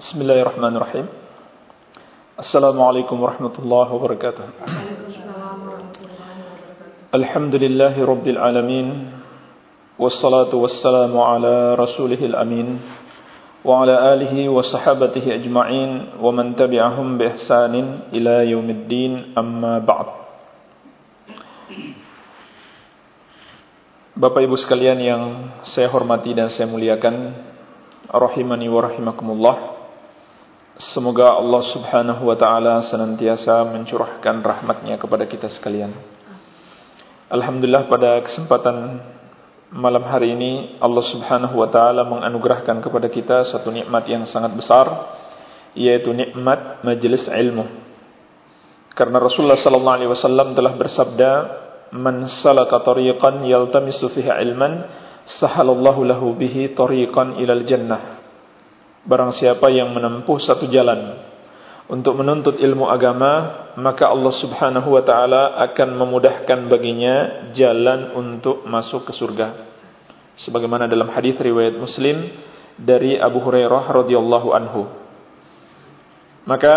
Bismillahirrahmanirrahim. Assalamualaikum warahmatullahi wabarakatuh. Alhamdulillahi rabbil alamin. Wassalatu wassalamu ala rasulihil amin. Wa ala alihi wa sahabatihi ajma'in. Wa man tabi'ahum bi ihsanin ila yaumiddin amma ba'd. Bapak Ibu sekalian yang saya hormati dan saya muliakan rahimani wa rahimakumullah. Semoga Allah Subhanahu wa taala senantiasa mencurahkan rahmatnya kepada kita sekalian. Alhamdulillah pada kesempatan malam hari ini Allah Subhanahu wa taala menganugerahkan kepada kita satu nikmat yang sangat besar yaitu nikmat majelis ilmu. Karena Rasulullah sallallahu alaihi wasallam telah bersabda, "Man salaka tariqan yaltamisu fihi ilman" sahalallahu lahu bihi tariqan ilal jannah. Barang siapa yang menempuh satu jalan untuk menuntut ilmu agama, maka Allah Subhanahu wa taala akan memudahkan baginya jalan untuk masuk ke surga. Sebagaimana dalam hadis riwayat Muslim dari Abu Hurairah radhiyallahu anhu. Maka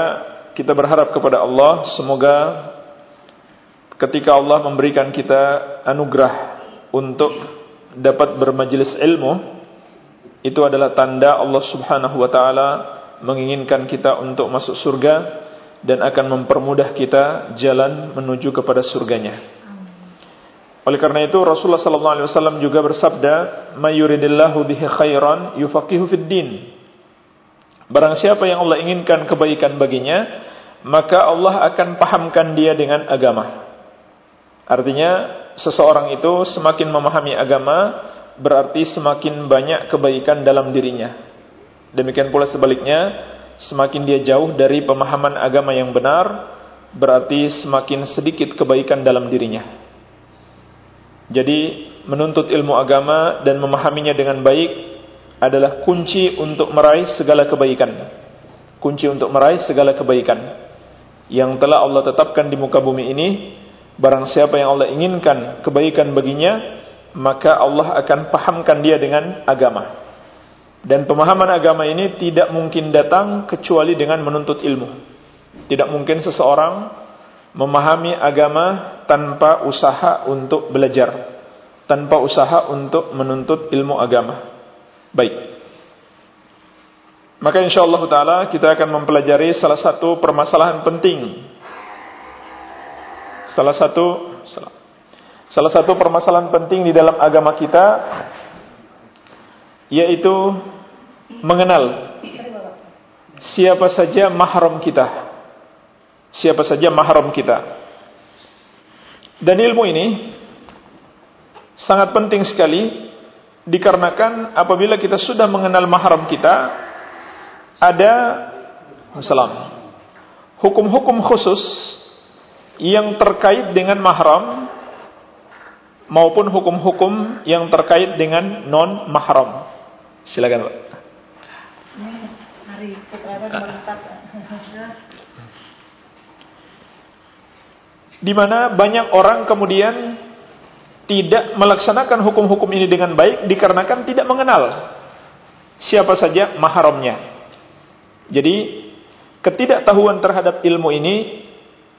kita berharap kepada Allah semoga ketika Allah memberikan kita anugerah untuk dapat bermajelis ilmu itu adalah tanda Allah Subhanahu wa taala menginginkan kita untuk masuk surga dan akan mempermudah kita jalan menuju kepada surganya. Oleh karena itu Rasulullah sallallahu alaihi wasallam juga bersabda, "Mayuridillahu bihi khairan yufaqihu fid din." Barang siapa yang Allah inginkan kebaikan baginya, maka Allah akan pahamkan dia dengan agama. Artinya seseorang itu semakin memahami agama berarti semakin banyak kebaikan dalam dirinya. Demikian pula sebaliknya, semakin dia jauh dari pemahaman agama yang benar, berarti semakin sedikit kebaikan dalam dirinya. Jadi, menuntut ilmu agama dan memahaminya dengan baik adalah kunci untuk meraih segala kebaikan. Kunci untuk meraih segala kebaikan yang telah Allah tetapkan di muka bumi ini Barang siapa yang Allah inginkan kebaikan baginya, maka Allah akan pahamkan dia dengan agama. Dan pemahaman agama ini tidak mungkin datang kecuali dengan menuntut ilmu. Tidak mungkin seseorang memahami agama tanpa usaha untuk belajar, tanpa usaha untuk menuntut ilmu agama. Baik. Maka insyaallah taala kita akan mempelajari salah satu permasalahan penting Salah satu salah satu permasalahan penting di dalam agama kita yaitu mengenal siapa saja mahram kita. Siapa saja mahram kita. Dan ilmu ini sangat penting sekali dikarenakan apabila kita sudah mengenal mahram kita ada salam hukum-hukum khusus yang terkait dengan mahram maupun hukum-hukum yang terkait dengan non mahram. Silakan, Pak. Di mana banyak orang kemudian tidak melaksanakan hukum-hukum ini dengan baik dikarenakan tidak mengenal siapa saja mahramnya. Jadi ketidaktahuan terhadap ilmu ini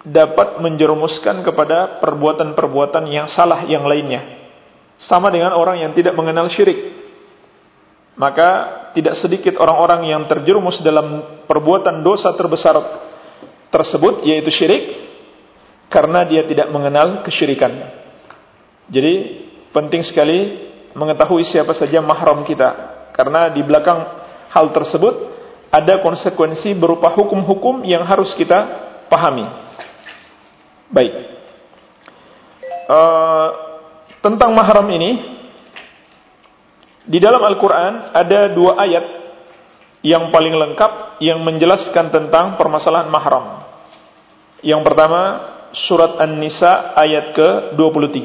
dapat menjerumuskan kepada perbuatan-perbuatan yang salah yang lainnya. Sama dengan orang yang tidak mengenal syirik. Maka tidak sedikit orang-orang yang terjerumus dalam perbuatan dosa terbesar tersebut yaitu syirik karena dia tidak mengenal kesyirikan. Jadi penting sekali mengetahui siapa saja mahram kita karena di belakang hal tersebut ada konsekuensi berupa hukum-hukum yang harus kita pahami. Baik. Uh, tentang mahram ini di dalam Al-Qur'an ada dua ayat yang paling lengkap yang menjelaskan tentang permasalahan mahram. Yang pertama surat An-Nisa ayat ke-23.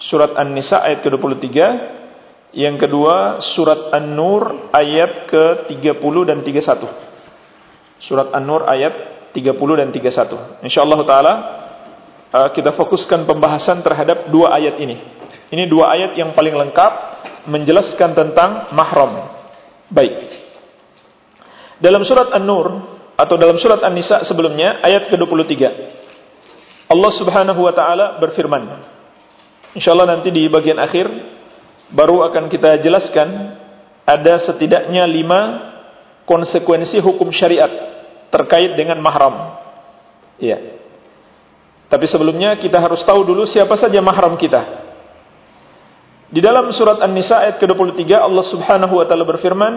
Surat An-Nisa ayat ke-23. Yang kedua surat An-Nur ayat ke-30 dan 31. Surat An-Nur ayat 30 dan 31. Insyaallah taala uh, kita fokuskan pembahasan terhadap dua ayat ini. Ini dua ayat yang paling lengkap menjelaskan tentang mahram. Baik. Dalam surat An-Nur atau dalam surat An-Nisa sebelumnya ayat ke-23. Allah Subhanahu wa taala berfirman. Insyaallah nanti di bagian akhir baru akan kita jelaskan ada setidaknya lima konsekuensi hukum syariat terkait dengan mahram. Iya. Tapi sebelumnya kita harus tahu dulu siapa saja mahram kita. Di dalam surat An-Nisa ayat ke-23 Allah Subhanahu wa taala berfirman,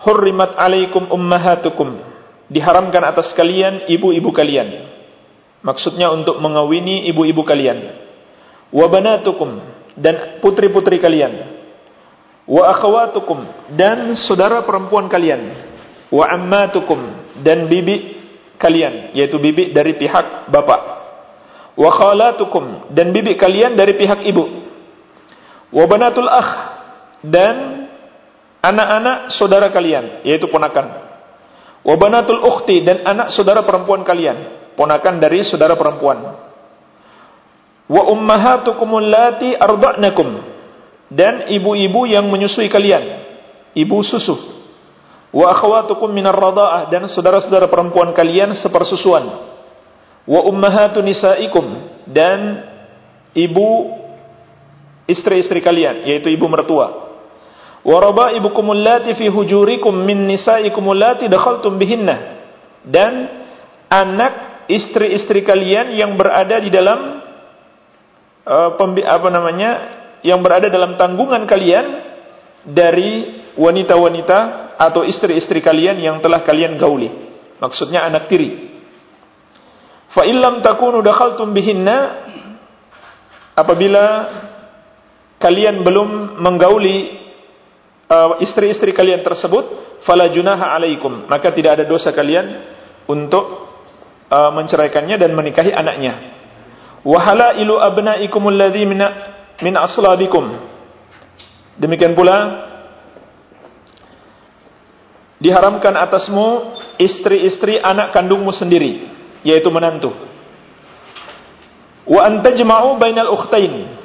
Hurrimat alaikum ummahatukum. Diharamkan atas kalian ibu-ibu kalian. Maksudnya untuk mengawini ibu-ibu kalian. Wa banatukum dan putri-putri kalian. Wa akhawatukum dan saudara perempuan kalian. Wa ammatukum dan bibi kalian, yaitu bibi dari pihak bapak. Wa khalatukum dan bibi kalian dari pihak ibu. Wa banatul akh dan anak-anak saudara kalian, yaitu ponakan. Wabanatul ukhti dan anak saudara perempuan kalian, ponakan dari saudara perempuan. Wa ummahatukum allati arda'nakum dan ibu-ibu yang menyusui kalian, ibu susu. Wa akhawatukum minar radha'ah dan saudara-saudara perempuan kalian sepersusuan. Wa ummahatu nisaikum dan ibu istri-istri kalian, yaitu ibu mertua wa raba'ibukum allati fi hujurikum min nisaikum allati dakhaltum bihinna dan anak istri-istri kalian yang berada di dalam uh, apa namanya yang berada dalam tanggungan kalian dari wanita-wanita atau istri-istri kalian yang telah kalian gauli. Maksudnya anak tiri. Fa illam takunu dakhaltum bihinna apabila kalian belum menggauli Uh, istri-istri uh, kalian tersebut fala junaha alaikum. Maka tidak ada dosa kalian untuk uh, menceraikannya dan menikahi anaknya. Wa halailu abnaikum alladhi min min demikian pula diharamkan atasmu istri-istri anak kandungmu sendiri yaitu menantu. Wa antajma'u bainal ukhtain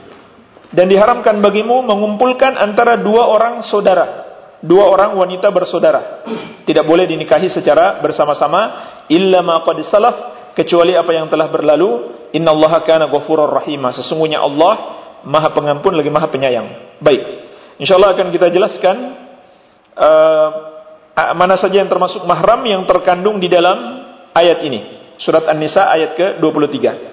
dan diharamkan bagimu mengumpulkan antara dua orang saudara dua orang wanita bersaudara. Tidak boleh dinikahi secara bersama-sama illa ma qad salaf kecuali apa yang telah berlalu. Innallaha kana ghafurur rahima. Sesungguhnya Allah maha pengampun lagi maha penyayang. Baik. Insyaallah akan kita jelaskan uh, mana saja yang termasuk mahram yang terkandung di dalam ayat ini surat an-nisa ayat ke-23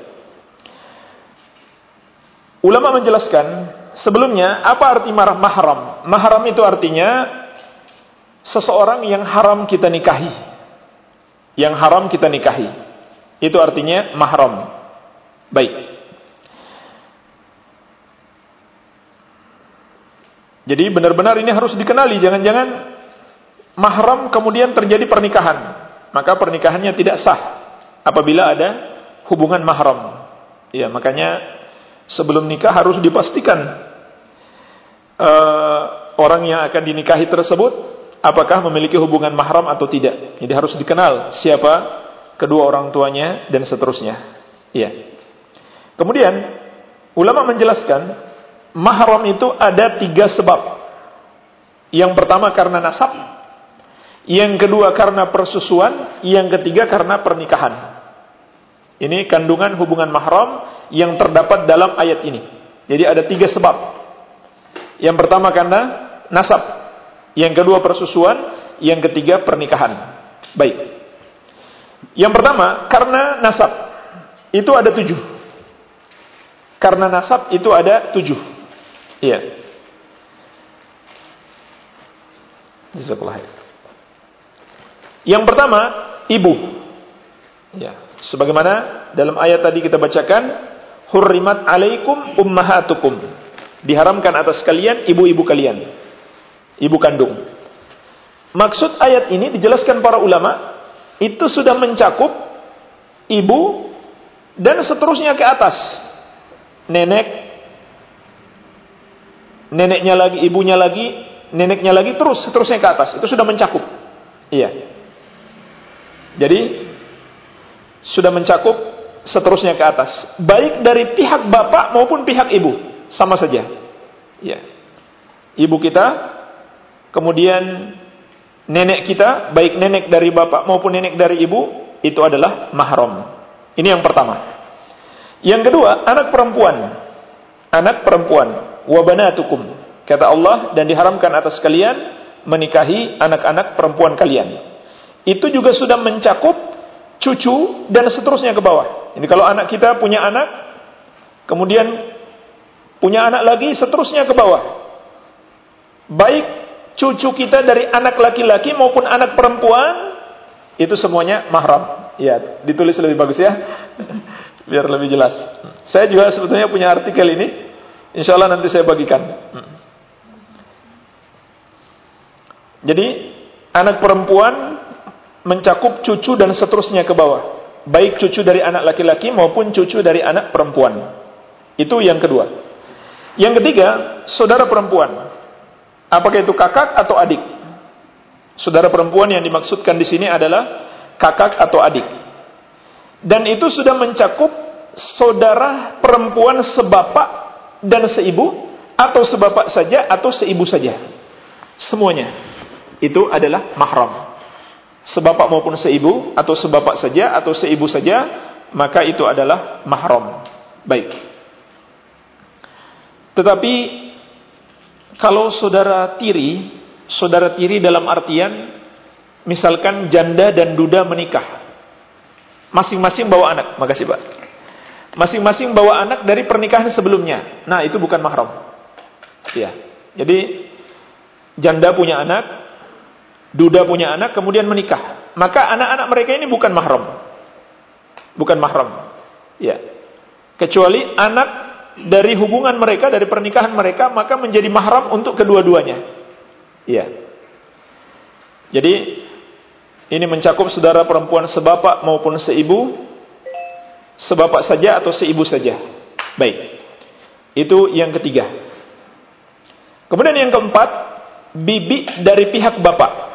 Ulama menjelaskan sebelumnya apa arti marah mahram? Mahram itu artinya seseorang yang haram kita nikahi. Yang haram kita nikahi. Itu artinya mahram. Baik. Jadi benar-benar ini harus dikenali, jangan-jangan mahram kemudian terjadi pernikahan. Maka pernikahannya tidak sah apabila ada hubungan mahram. Ya, makanya sebelum nikah harus dipastikan uh, orang yang akan dinikahi tersebut apakah memiliki hubungan mahram atau tidak. Jadi harus dikenal siapa kedua orang tuanya dan seterusnya. Iya. Kemudian ulama menjelaskan mahram itu ada tiga sebab. Yang pertama karena nasab, yang kedua karena persusuan, yang ketiga karena pernikahan. Ini kandungan hubungan mahram yang terdapat dalam ayat ini. Jadi ada tiga sebab. Yang pertama karena nasab. Yang kedua persusuan. Yang ketiga pernikahan. Baik. Yang pertama karena nasab. Itu ada tujuh. Karena nasab itu ada tujuh. Iya. Yang pertama ibu. Ya. Sebagaimana dalam ayat tadi kita bacakan, hurrimat alaikum ummahatukum. Diharamkan atas kalian ibu-ibu kalian. Ibu kandung. Maksud ayat ini dijelaskan para ulama, itu sudah mencakup ibu dan seterusnya ke atas. Nenek, neneknya lagi, ibunya lagi, neneknya lagi, terus seterusnya ke atas. Itu sudah mencakup. Iya. Jadi sudah mencakup seterusnya ke atas. Baik dari pihak bapak maupun pihak ibu. Sama saja. Ya. Ibu kita, kemudian nenek kita, baik nenek dari bapak maupun nenek dari ibu, itu adalah mahram. Ini yang pertama. Yang kedua, anak perempuan. Anak perempuan. Wabanatukum. Kata Allah, dan diharamkan atas kalian menikahi anak-anak perempuan kalian. Itu juga sudah mencakup cucu dan seterusnya ke bawah. Ini kalau anak kita punya anak, kemudian punya anak lagi, seterusnya ke bawah. Baik cucu kita dari anak laki-laki maupun anak perempuan itu semuanya mahram. Ya, ditulis lebih bagus ya. Biar lebih jelas. Saya juga sebetulnya punya artikel ini. Insya Allah nanti saya bagikan. Jadi, anak perempuan mencakup cucu dan seterusnya ke bawah. Baik cucu dari anak laki-laki maupun cucu dari anak perempuan. Itu yang kedua. Yang ketiga, saudara perempuan. Apakah itu kakak atau adik? Saudara perempuan yang dimaksudkan di sini adalah kakak atau adik. Dan itu sudah mencakup saudara perempuan sebapak dan seibu atau sebapak saja atau seibu saja. Semuanya itu adalah mahram. Sebapak maupun seibu atau sebapak saja atau seibu saja, maka itu adalah mahram. Baik. Tetapi kalau saudara tiri, saudara tiri dalam artian misalkan janda dan duda menikah. Masing-masing bawa anak. Makasih, Pak. Masing-masing bawa anak dari pernikahan sebelumnya. Nah, itu bukan mahram. Ya. Jadi janda punya anak, duda punya anak kemudian menikah. Maka anak-anak mereka ini bukan mahram. Bukan mahram. Ya. Kecuali anak dari hubungan mereka, dari pernikahan mereka, maka menjadi mahram untuk kedua-duanya. Iya. Jadi, ini mencakup saudara perempuan sebapak maupun seibu, sebapak saja atau seibu saja. Baik. Itu yang ketiga. Kemudian yang keempat, bibi dari pihak bapak.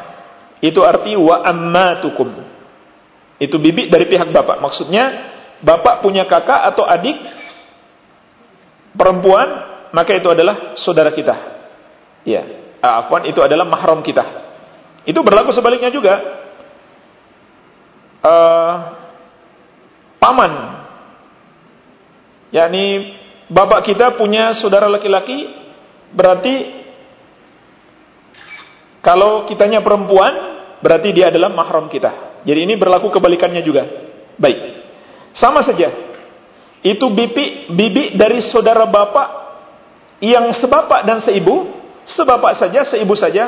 Itu arti wa ammatukum. Itu bibi dari pihak bapak. Maksudnya, bapak punya kakak atau adik perempuan, maka itu adalah saudara kita. Ya, afwan itu adalah mahram kita. Itu berlaku sebaliknya juga. Uh, paman, yakni bapak kita punya saudara laki-laki, berarti kalau kitanya perempuan, berarti dia adalah mahram kita. Jadi ini berlaku kebalikannya juga. Baik. Sama saja itu bibi, bibi dari saudara bapak yang sebapak dan seibu, sebapak saja, seibu saja,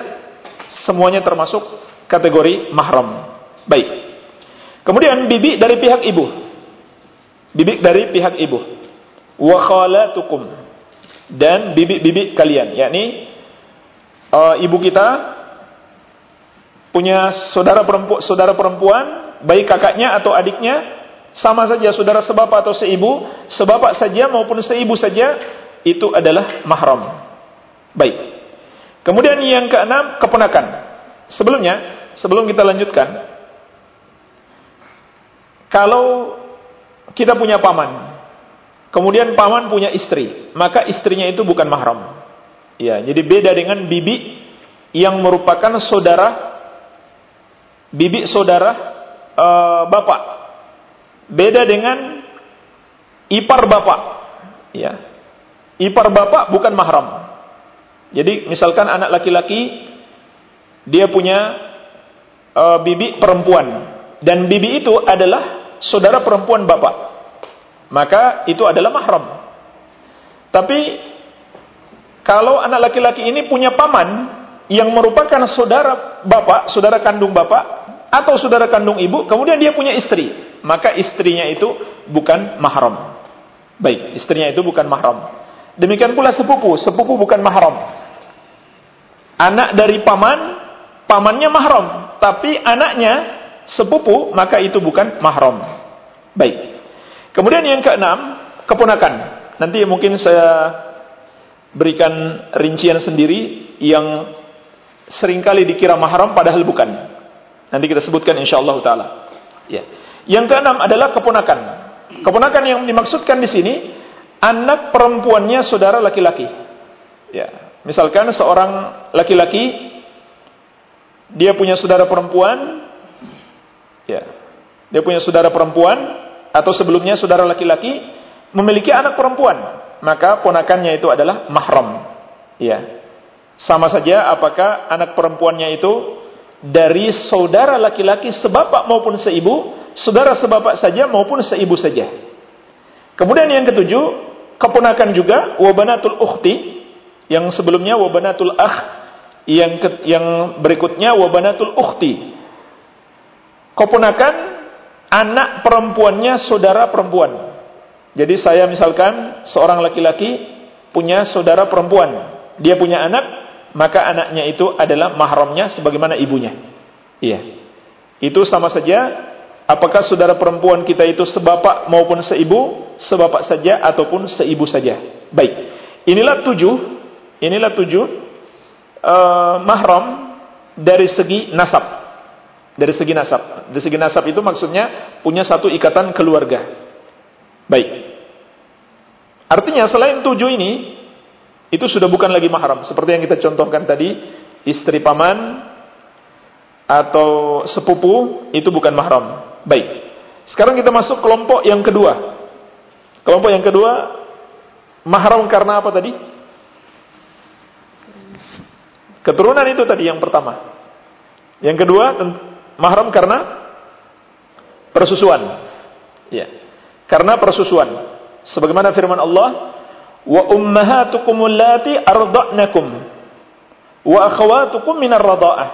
semuanya termasuk kategori mahram. Baik. Kemudian bibi dari pihak ibu. Bibi dari pihak ibu. Wa khalatukum. Dan bibi-bibi kalian, yakni uh, ibu kita punya saudara perempuan, saudara perempuan, baik kakaknya atau adiknya sama saja saudara sebapak atau seibu, sebapak saja maupun seibu saja, itu adalah mahram. Baik. Kemudian yang keenam, keponakan. Sebelumnya, sebelum kita lanjutkan, kalau kita punya paman, kemudian paman punya istri, maka istrinya itu bukan mahram. Ya, jadi beda dengan bibi yang merupakan saudara, bibi saudara uh, bapak Beda dengan ipar bapak. Ya. Ipar bapak bukan mahram. Jadi misalkan anak laki-laki dia punya uh, bibi perempuan dan bibi itu adalah saudara perempuan bapak. Maka itu adalah mahram. Tapi kalau anak laki-laki ini punya paman yang merupakan saudara bapak, saudara kandung bapak, atau saudara kandung ibu, kemudian dia punya istri, maka istrinya itu bukan mahram. Baik, istrinya itu bukan mahram. Demikian pula sepupu, sepupu bukan mahram. Anak dari paman, pamannya mahram, tapi anaknya sepupu, maka itu bukan mahram. Baik. Kemudian yang keenam, keponakan. Nanti mungkin saya berikan rincian sendiri yang sering kali dikira mahram padahal bukan. Nanti kita sebutkan insyaallah taala. Ya. Yang keenam adalah keponakan. Keponakan yang dimaksudkan di sini anak perempuannya saudara laki-laki. Ya. Misalkan seorang laki-laki dia punya saudara perempuan, ya, dia punya saudara perempuan atau sebelumnya saudara laki-laki memiliki anak perempuan, maka ponakannya itu adalah mahram. Ya. Sama saja apakah anak perempuannya itu dari saudara laki-laki sebapak maupun seibu, saudara sebapak saja maupun seibu saja. Kemudian yang ketujuh, keponakan juga wabanatul ukhti yang sebelumnya wabanatul akh yang ke, yang berikutnya wabanatul ukhti. Keponakan anak perempuannya saudara perempuan. Jadi saya misalkan seorang laki-laki punya saudara perempuan, dia punya anak, maka anaknya itu adalah mahramnya sebagaimana ibunya. Iya. Itu sama saja apakah saudara perempuan kita itu sebapak maupun seibu, sebapak saja ataupun seibu saja. Baik. Inilah tujuh, inilah tujuh uh, mahram dari segi nasab. Dari segi nasab. Dari segi nasab itu maksudnya punya satu ikatan keluarga. Baik. Artinya selain tujuh ini, itu sudah bukan lagi mahram. Seperti yang kita contohkan tadi, istri paman atau sepupu itu bukan mahram. Baik. Sekarang kita masuk kelompok yang kedua. Kelompok yang kedua mahram karena apa tadi? Keturunan itu tadi yang pertama. Yang kedua mahram karena persusuan. Ya. Karena persusuan. Sebagaimana firman Allah, wa ummahatukum allati arda'nakum wa akhawatukum minar radha'ah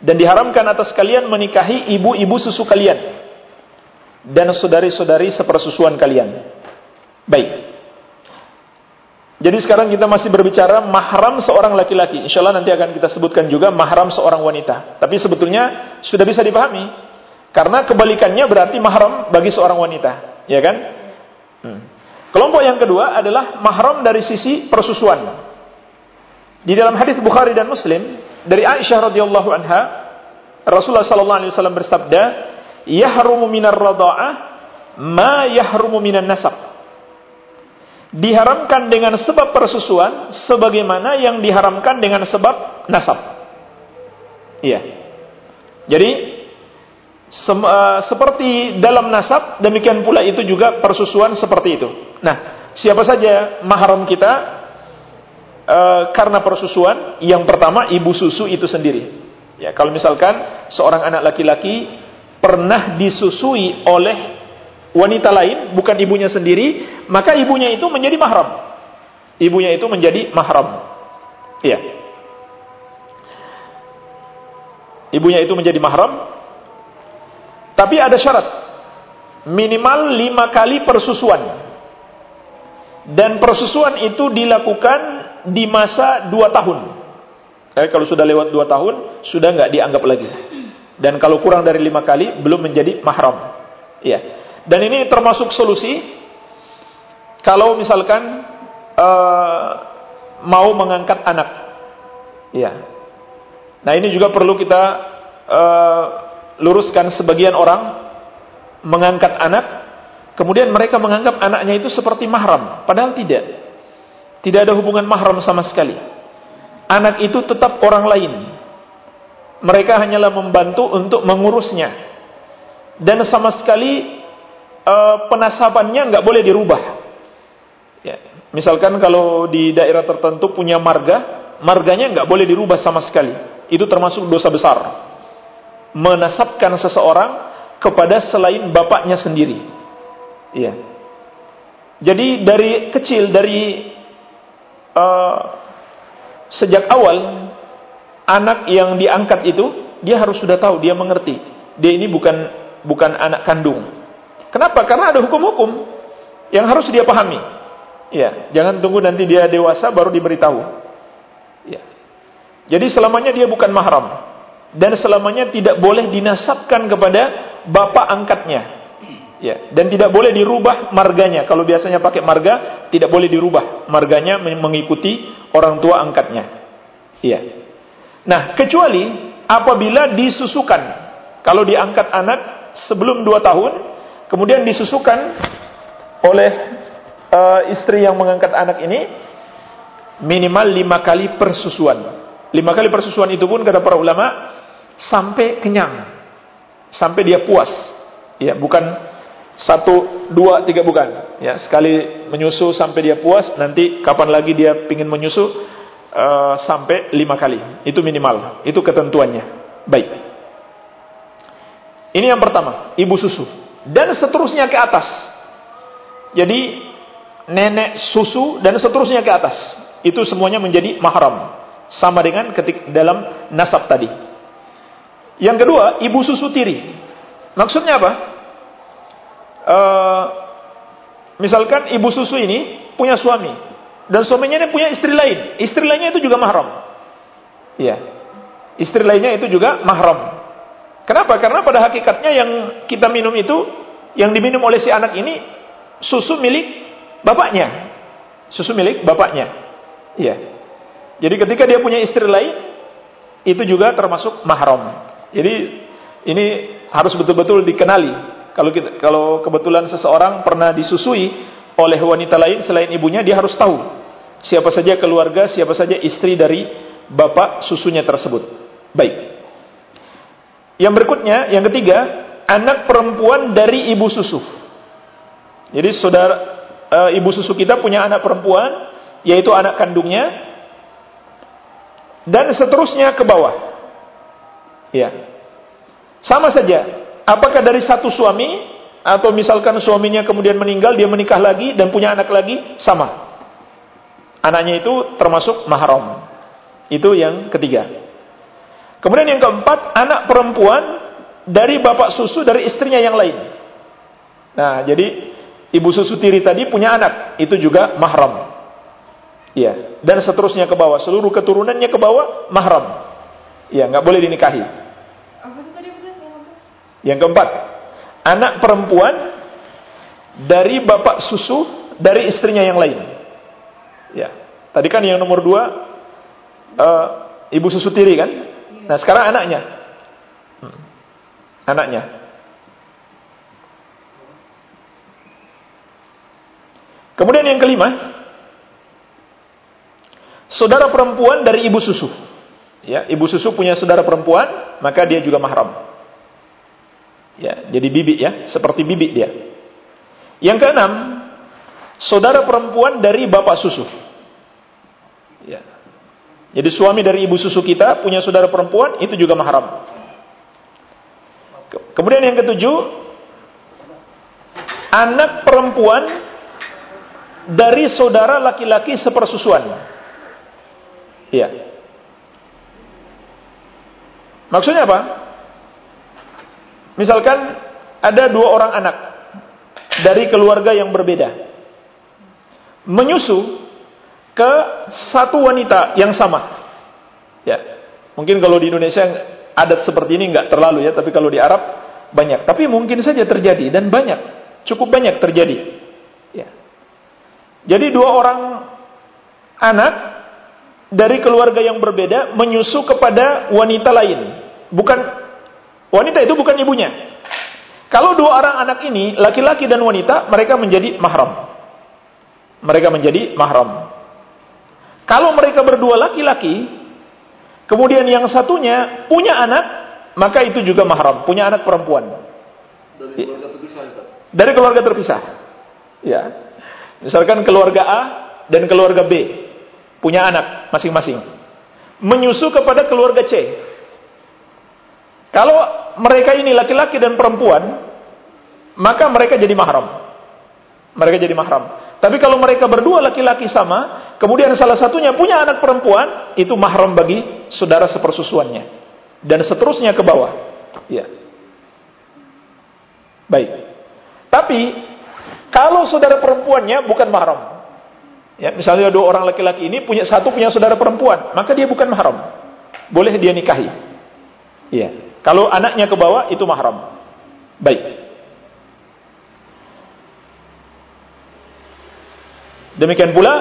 dan diharamkan atas kalian menikahi ibu-ibu susu kalian dan saudari-saudari sepersusuan kalian. Baik. Jadi sekarang kita masih berbicara mahram seorang laki-laki. Insya Allah nanti akan kita sebutkan juga mahram seorang wanita. Tapi sebetulnya sudah bisa dipahami. Karena kebalikannya berarti mahram bagi seorang wanita. Ya kan? Hmm. Kelompok yang kedua adalah mahram dari sisi persusuan. Di dalam hadis Bukhari dan Muslim dari Aisyah radhiyallahu anha, Rasulullah sallallahu alaihi wasallam bersabda, "Yahrumu minar radha'ah ma yahrumu minan nasab." Diharamkan dengan sebab persusuan sebagaimana yang diharamkan dengan sebab nasab. Iya. Jadi Sem, uh, seperti dalam nasab, demikian pula itu juga persusuan seperti itu. Nah, siapa saja mahram kita uh, karena persusuan? Yang pertama ibu susu itu sendiri. Ya, kalau misalkan seorang anak laki-laki pernah disusui oleh wanita lain, bukan ibunya sendiri, maka ibunya itu menjadi mahram. Ibunya itu menjadi mahram. Iya. Ibunya itu menjadi mahram tapi ada syarat. Minimal lima kali persusuan. Dan persusuan itu dilakukan di masa dua tahun. Eh, kalau sudah lewat dua tahun, sudah nggak dianggap lagi. Dan kalau kurang dari lima kali, belum menjadi mahram. Ya. Dan ini termasuk solusi kalau misalkan uh, mau mengangkat anak. Ya. Nah ini juga perlu kita uh, luruskan sebagian orang mengangkat anak, kemudian mereka menganggap anaknya itu seperti mahram, padahal tidak. Tidak ada hubungan mahram sama sekali. Anak itu tetap orang lain. Mereka hanyalah membantu untuk mengurusnya. Dan sama sekali e, penasabannya nggak boleh dirubah. Ya. Misalkan kalau di daerah tertentu punya marga, marganya nggak boleh dirubah sama sekali. Itu termasuk dosa besar menasabkan seseorang kepada selain bapaknya sendiri. Iya. Jadi dari kecil dari uh, sejak awal anak yang diangkat itu dia harus sudah tahu, dia mengerti. Dia ini bukan bukan anak kandung. Kenapa? Karena ada hukum-hukum yang harus dia pahami. Ya, jangan tunggu nanti dia dewasa baru diberitahu. Ya. Jadi selamanya dia bukan mahram dan selamanya tidak boleh dinasabkan kepada bapak angkatnya. Ya, dan tidak boleh dirubah marganya. Kalau biasanya pakai marga, tidak boleh dirubah marganya mengikuti orang tua angkatnya. Iya. Nah, kecuali apabila disusukan. Kalau diangkat anak sebelum dua tahun, kemudian disusukan oleh uh, istri yang mengangkat anak ini minimal lima kali persusuan. Lima kali persusuan itu pun kata para ulama sampai kenyang, sampai dia puas. Ya, bukan satu, dua, tiga bukan. Ya, sekali menyusu sampai dia puas, nanti kapan lagi dia ingin menyusu uh, sampai lima kali. Itu minimal. Itu ketentuannya. Baik. Ini yang pertama, ibu susu. Dan seterusnya ke atas. Jadi nenek susu dan seterusnya ke atas. Itu semuanya menjadi mahram sama dengan ketik dalam nasab tadi. Yang kedua, ibu susu tiri. Maksudnya apa? Uh, misalkan ibu susu ini punya suami dan suaminya ini punya istri lain. Istri lainnya itu juga mahram. Iya. Istri lainnya itu juga mahram. Kenapa? Karena pada hakikatnya yang kita minum itu yang diminum oleh si anak ini susu milik bapaknya. Susu milik bapaknya. Iya. Jadi ketika dia punya istri lain, itu juga termasuk mahram. Jadi ini harus betul-betul dikenali. Kalau kita, kalau kebetulan seseorang pernah disusui oleh wanita lain selain ibunya, dia harus tahu siapa saja keluarga, siapa saja istri dari bapak susunya tersebut. Baik. Yang berikutnya, yang ketiga, anak perempuan dari ibu susu. Jadi saudara e, ibu susu kita punya anak perempuan, yaitu anak kandungnya, dan seterusnya ke bawah. Ya. Sama saja. Apakah dari satu suami atau misalkan suaminya kemudian meninggal dia menikah lagi dan punya anak lagi sama. Anaknya itu termasuk mahram. Itu yang ketiga. Kemudian yang keempat, anak perempuan dari bapak susu dari istrinya yang lain. Nah, jadi ibu susu tiri tadi punya anak, itu juga mahram. Ya, dan seterusnya ke bawah, seluruh keturunannya ke bawah mahram. Ya, nggak boleh dinikahi. Yang keempat, anak perempuan dari bapak susu dari istrinya yang lain. Ya, tadi kan yang nomor dua uh, ibu susu tiri kan. Nah sekarang anaknya, hmm. anaknya. Kemudian yang kelima, saudara perempuan dari ibu susu. Ya, ibu susu punya saudara perempuan, maka dia juga mahram. Ya, jadi bibi ya, seperti bibi dia. Yang keenam, saudara perempuan dari bapak susu. Ya. Jadi suami dari ibu susu kita punya saudara perempuan, itu juga mahram. Kemudian yang ketujuh, anak perempuan dari saudara laki-laki sepersusuan. Iya. Maksudnya apa? Misalkan ada dua orang anak dari keluarga yang berbeda. Menyusu ke satu wanita yang sama. Ya. Mungkin kalau di Indonesia adat seperti ini nggak terlalu ya, tapi kalau di Arab banyak. Tapi mungkin saja terjadi dan banyak, cukup banyak terjadi. Ya. Jadi dua orang anak dari keluarga yang berbeda menyusu kepada wanita lain. Bukan wanita itu bukan ibunya. Kalau dua orang anak ini, laki-laki dan wanita, mereka menjadi mahram. Mereka menjadi mahram. Kalau mereka berdua laki-laki, kemudian yang satunya punya anak, maka itu juga mahram, punya anak perempuan. Dari keluarga terpisah. Dari keluarga terpisah. Ya. Misalkan keluarga A dan keluarga B punya anak masing-masing. Menyusu kepada keluarga C. Kalau mereka ini laki-laki dan perempuan, maka mereka jadi mahram. Mereka jadi mahram. Tapi kalau mereka berdua laki-laki sama, kemudian salah satunya punya anak perempuan, itu mahram bagi saudara sepersusuannya. Dan seterusnya ke bawah. Ya. Baik. Tapi kalau saudara perempuannya bukan mahram, Ya, misalnya dua orang laki-laki ini punya satu punya saudara perempuan, maka dia bukan mahram. Boleh dia nikahi. Iya. Kalau anaknya ke bawah itu mahram. Baik. Demikian pula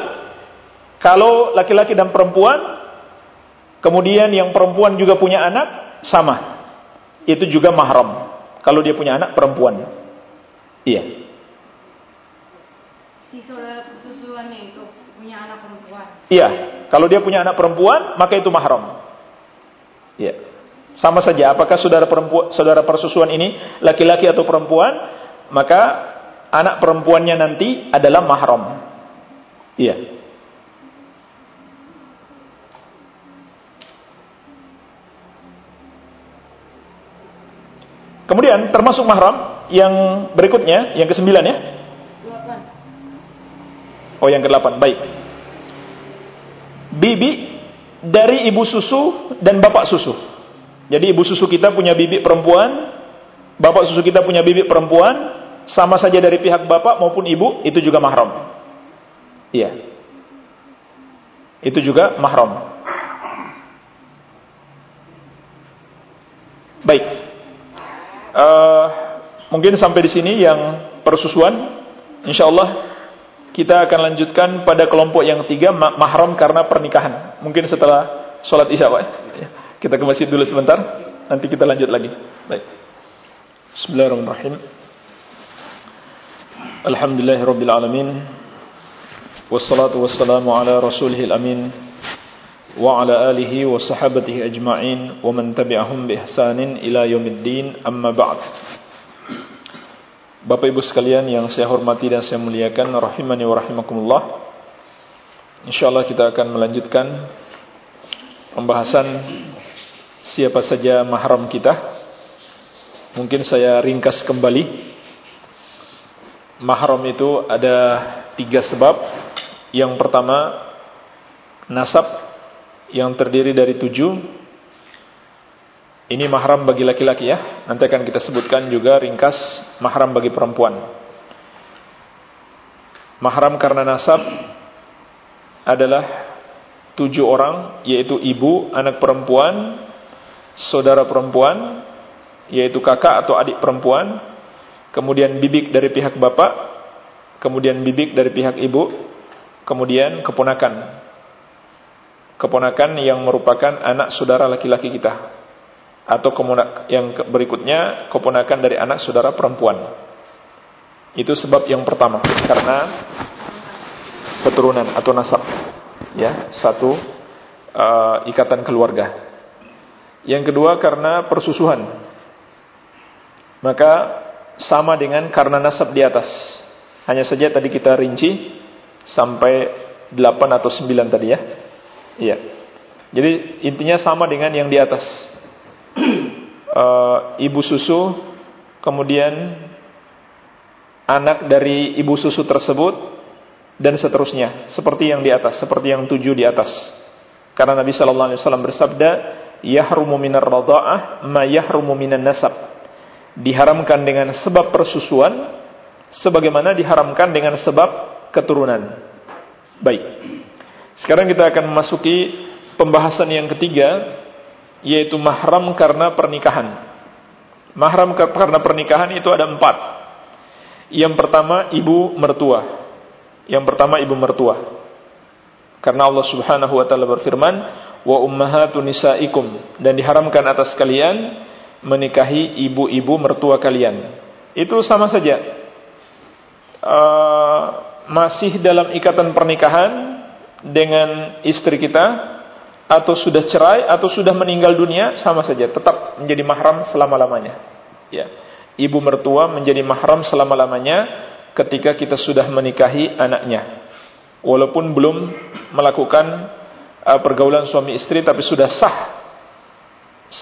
kalau laki-laki dan perempuan kemudian yang perempuan juga punya anak sama. Itu juga mahram. Kalau dia punya anak perempuan. Iya. Susuannya itu punya anak perempuan. Iya, kalau dia punya anak perempuan, maka itu mahram. Ya. Sama saja apakah saudara perempuan saudara persusuan ini laki-laki atau perempuan, maka anak perempuannya nanti adalah mahram. Iya. Kemudian termasuk mahram yang berikutnya, yang kesembilan ya. Oh yang ke-8, baik. Bibi dari ibu susu dan bapak susu. Jadi ibu susu kita punya bibi perempuan, bapak susu kita punya bibi perempuan, sama saja dari pihak bapak maupun ibu, itu juga mahram. Iya. Itu juga mahram. Baik. Uh, mungkin sampai di sini yang persusuan. Insya Allah kita akan lanjutkan pada kelompok yang ketiga mahram karena pernikahan. Mungkin setelah sholat isya, Pak. Ya. Kita ke masjid dulu sebentar, nanti kita lanjut lagi. Baik. Bismillahirrahmanirrahim. Alhamdulillahirabbil alamin. Wassalatu wassalamu ala rasulihil amin wa ala alihi wa sahabatihi ajma'in wa man tabi'ahum bi ihsanin ila yaumiddin amma ba'd. Bapak Ibu sekalian yang saya hormati dan saya muliakan rahimani wa rahimakumullah. Insyaallah kita akan melanjutkan pembahasan siapa saja mahram kita. Mungkin saya ringkas kembali. Mahram itu ada tiga sebab. Yang pertama, nasab yang terdiri dari tujuh. Ini mahram bagi laki-laki ya. Nanti akan kita sebutkan juga ringkas mahram bagi perempuan. Mahram karena nasab adalah tujuh orang, yaitu ibu, anak perempuan, saudara perempuan, yaitu kakak atau adik perempuan, kemudian bibik dari pihak bapak, kemudian bibik dari pihak ibu, kemudian keponakan. Keponakan yang merupakan anak saudara laki-laki kita. Atau yang berikutnya keponakan dari anak saudara perempuan. Itu sebab yang pertama karena keturunan atau nasab. Ya, satu uh, ikatan keluarga. Yang kedua karena persusuhan. Maka sama dengan karena nasab di atas. Hanya saja tadi kita rinci sampai 8 atau 9 tadi ya. Iya. Jadi intinya sama dengan yang di atas. Uh, ibu susu, kemudian anak dari ibu susu tersebut dan seterusnya, seperti yang di atas, seperti yang tujuh di atas. Karena Nabi sallallahu alaihi wasallam bersabda, yahrumu minar radha'ah ma yahrumu minan nasab. Diharamkan dengan sebab persusuan sebagaimana diharamkan dengan sebab keturunan. Baik. Sekarang kita akan memasuki pembahasan yang ketiga yaitu mahram karena pernikahan. Mahram karena pernikahan itu ada empat. Yang pertama ibu mertua. Yang pertama ibu mertua. Karena Allah Subhanahu wa taala berfirman, wa ummahatun nisaikum dan diharamkan atas kalian menikahi ibu-ibu mertua kalian. Itu sama saja. Uh, masih dalam ikatan pernikahan dengan istri kita atau sudah cerai atau sudah meninggal dunia sama saja tetap menjadi mahram selama-lamanya. Ya. Ibu mertua menjadi mahram selama-lamanya ketika kita sudah menikahi anaknya. Walaupun belum melakukan uh, pergaulan suami istri tapi sudah sah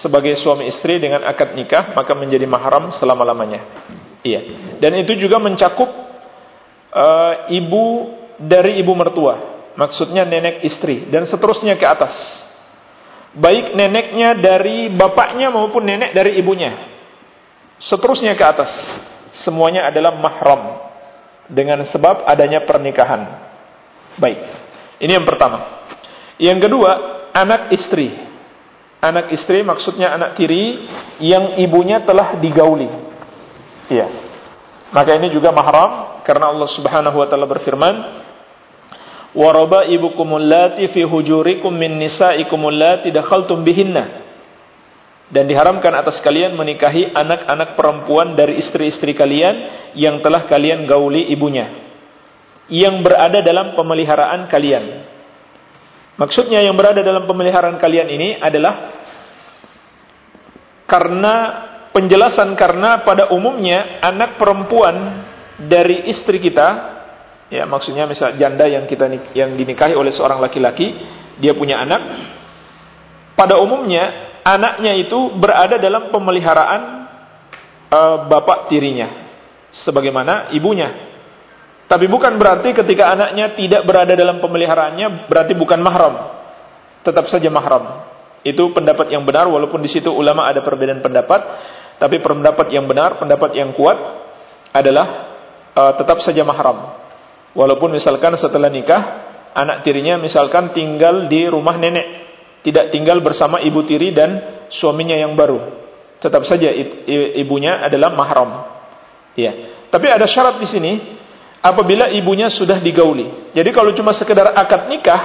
sebagai suami istri dengan akad nikah maka menjadi mahram selama-lamanya. Iya. Dan itu juga mencakup uh, ibu dari ibu mertua. Maksudnya nenek istri dan seterusnya ke atas. Baik neneknya dari bapaknya maupun nenek dari ibunya. Seterusnya ke atas. Semuanya adalah mahram dengan sebab adanya pernikahan. Baik. Ini yang pertama. Yang kedua, anak istri. Anak istri maksudnya anak tiri yang ibunya telah digauli. Iya. Maka ini juga mahram karena Allah Subhanahu wa taala berfirman, "Wa rabaibukumul lati fi hujurikum min nisaikumul lati dakhaltum bihinna." Dan diharamkan atas kalian menikahi anak-anak perempuan dari istri-istri kalian yang telah kalian gauli ibunya. Yang berada dalam pemeliharaan kalian. Maksudnya yang berada dalam pemeliharaan kalian ini adalah karena penjelasan karena pada umumnya anak perempuan dari istri kita ya maksudnya misal janda yang kita yang dinikahi oleh seorang laki-laki dia punya anak pada umumnya anaknya itu berada dalam pemeliharaan uh, bapak tirinya sebagaimana ibunya tapi bukan berarti ketika anaknya tidak berada dalam pemeliharaannya berarti bukan mahram. Tetap saja mahram. Itu pendapat yang benar walaupun di situ ulama ada perbedaan pendapat, tapi pendapat yang benar, pendapat yang kuat adalah uh, tetap saja mahram. Walaupun misalkan setelah nikah anak tirinya misalkan tinggal di rumah nenek, tidak tinggal bersama ibu tiri dan suaminya yang baru. Tetap saja ibunya adalah mahram. Ya. Tapi ada syarat di sini, apabila ibunya sudah digauli. Jadi kalau cuma sekedar akad nikah,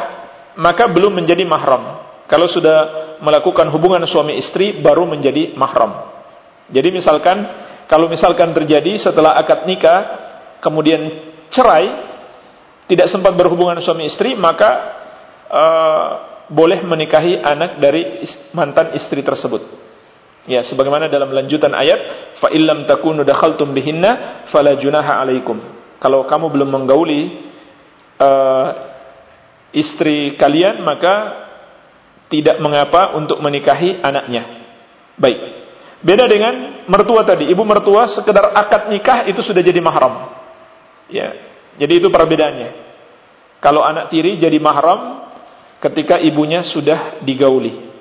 maka belum menjadi mahram. Kalau sudah melakukan hubungan suami istri, baru menjadi mahram. Jadi misalkan, kalau misalkan terjadi setelah akad nikah, kemudian cerai, tidak sempat berhubungan suami istri, maka uh, boleh menikahi anak dari mantan istri tersebut. Ya, sebagaimana dalam lanjutan ayat, fa illam takunu dakhaltum bihinna fala junaha alaikum kalau kamu belum menggauli uh, istri kalian maka tidak mengapa untuk menikahi anaknya. Baik. Beda dengan mertua tadi. Ibu mertua sekedar akad nikah itu sudah jadi mahram. Ya. Jadi itu perbedaannya. Kalau anak tiri jadi mahram ketika ibunya sudah digauli.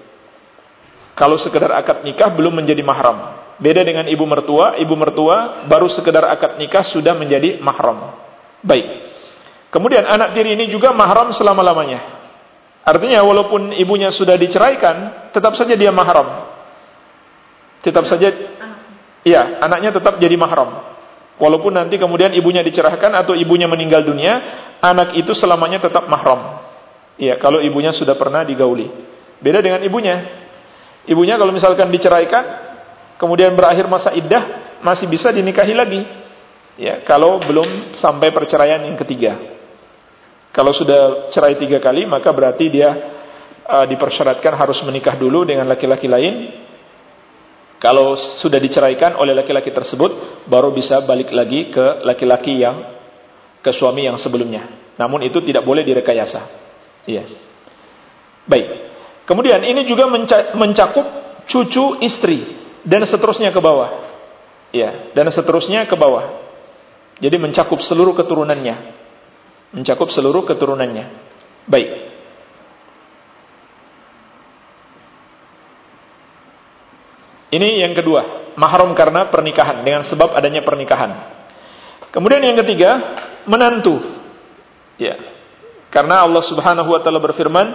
Kalau sekedar akad nikah belum menjadi mahram. Beda dengan ibu mertua, ibu mertua baru sekedar akad nikah sudah menjadi mahram. Baik. Kemudian anak tiri ini juga mahram selama-lamanya. Artinya walaupun ibunya sudah diceraikan, tetap saja dia mahram. Tetap saja Iya, anaknya tetap jadi mahram. Walaupun nanti kemudian ibunya dicerahkan atau ibunya meninggal dunia, anak itu selamanya tetap mahram. Iya, kalau ibunya sudah pernah digauli. Beda dengan ibunya. Ibunya kalau misalkan diceraikan, kemudian berakhir masa iddah masih bisa dinikahi lagi ya kalau belum sampai perceraian yang ketiga kalau sudah cerai tiga kali maka berarti dia uh, dipersyaratkan harus menikah dulu dengan laki-laki lain kalau sudah diceraikan oleh laki-laki tersebut baru bisa balik lagi ke laki-laki yang ke suami yang sebelumnya namun itu tidak boleh direkayasa iya baik kemudian ini juga mencakup cucu istri dan seterusnya ke bawah. Ya, dan seterusnya ke bawah. Jadi mencakup seluruh keturunannya. Mencakup seluruh keturunannya. Baik. Ini yang kedua, mahram karena pernikahan dengan sebab adanya pernikahan. Kemudian yang ketiga, menantu. Ya. Karena Allah Subhanahu wa taala berfirman,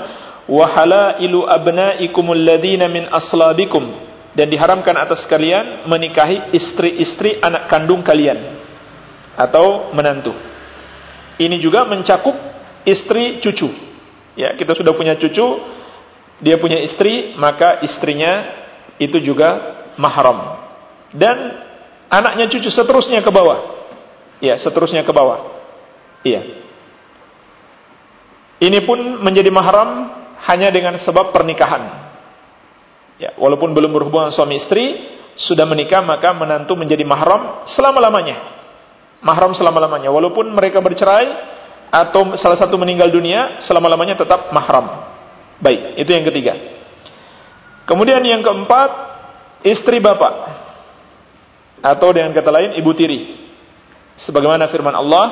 "Wa halailu abnaikumul ladzina min aslabikum" dan diharamkan atas kalian menikahi istri-istri anak kandung kalian atau menantu. Ini juga mencakup istri cucu. Ya, kita sudah punya cucu, dia punya istri, maka istrinya itu juga mahram. Dan anaknya cucu seterusnya ke bawah. Ya, seterusnya ke bawah. Iya. Ini pun menjadi mahram hanya dengan sebab pernikahan. Ya, walaupun belum berhubungan suami istri, sudah menikah maka menantu menjadi mahram selama-lamanya. Mahram selama-lamanya. Walaupun mereka bercerai atau salah satu meninggal dunia, selama-lamanya tetap mahram. Baik, itu yang ketiga. Kemudian yang keempat, istri bapak. Atau dengan kata lain, ibu tiri. Sebagaimana firman Allah,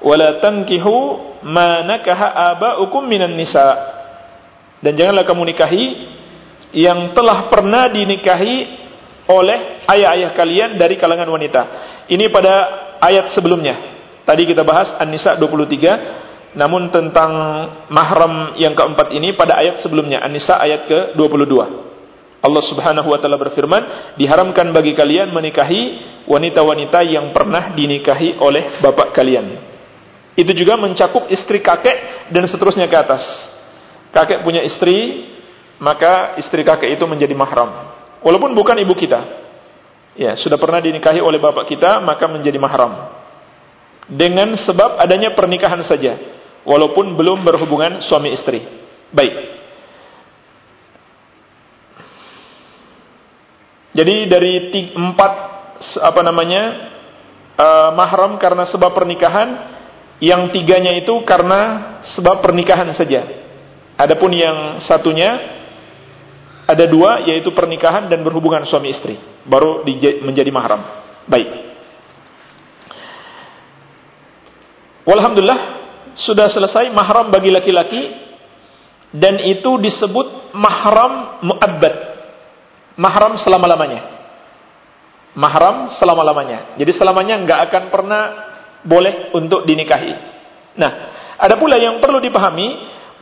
"Wala tankihu ma aba'ukum minan nisa." Dan janganlah kamu nikahi yang telah pernah dinikahi oleh ayah-ayah kalian dari kalangan wanita. Ini pada ayat sebelumnya. Tadi kita bahas An-Nisa 23, namun tentang mahram yang keempat ini pada ayat sebelumnya, An-Nisa ayat ke-22. Allah Subhanahu wa taala berfirman, "Diharamkan bagi kalian menikahi wanita-wanita yang pernah dinikahi oleh bapak kalian." Itu juga mencakup istri kakek dan seterusnya ke atas. Kakek punya istri, maka istri kakek itu menjadi mahram. Walaupun bukan ibu kita. Ya, sudah pernah dinikahi oleh bapak kita, maka menjadi mahram. Dengan sebab adanya pernikahan saja, walaupun belum berhubungan suami istri. Baik. Jadi dari tiga, empat apa namanya uh, mahram karena sebab pernikahan, yang tiganya itu karena sebab pernikahan saja. Adapun yang satunya ada dua yaitu pernikahan dan berhubungan suami istri baru menjadi mahram. Baik. Walhamdulillah sudah selesai mahram bagi laki-laki dan itu disebut mahram muabbad. Mahram selama-lamanya. Mahram selama-lamanya. Jadi selamanya nggak akan pernah boleh untuk dinikahi. Nah, ada pula yang perlu dipahami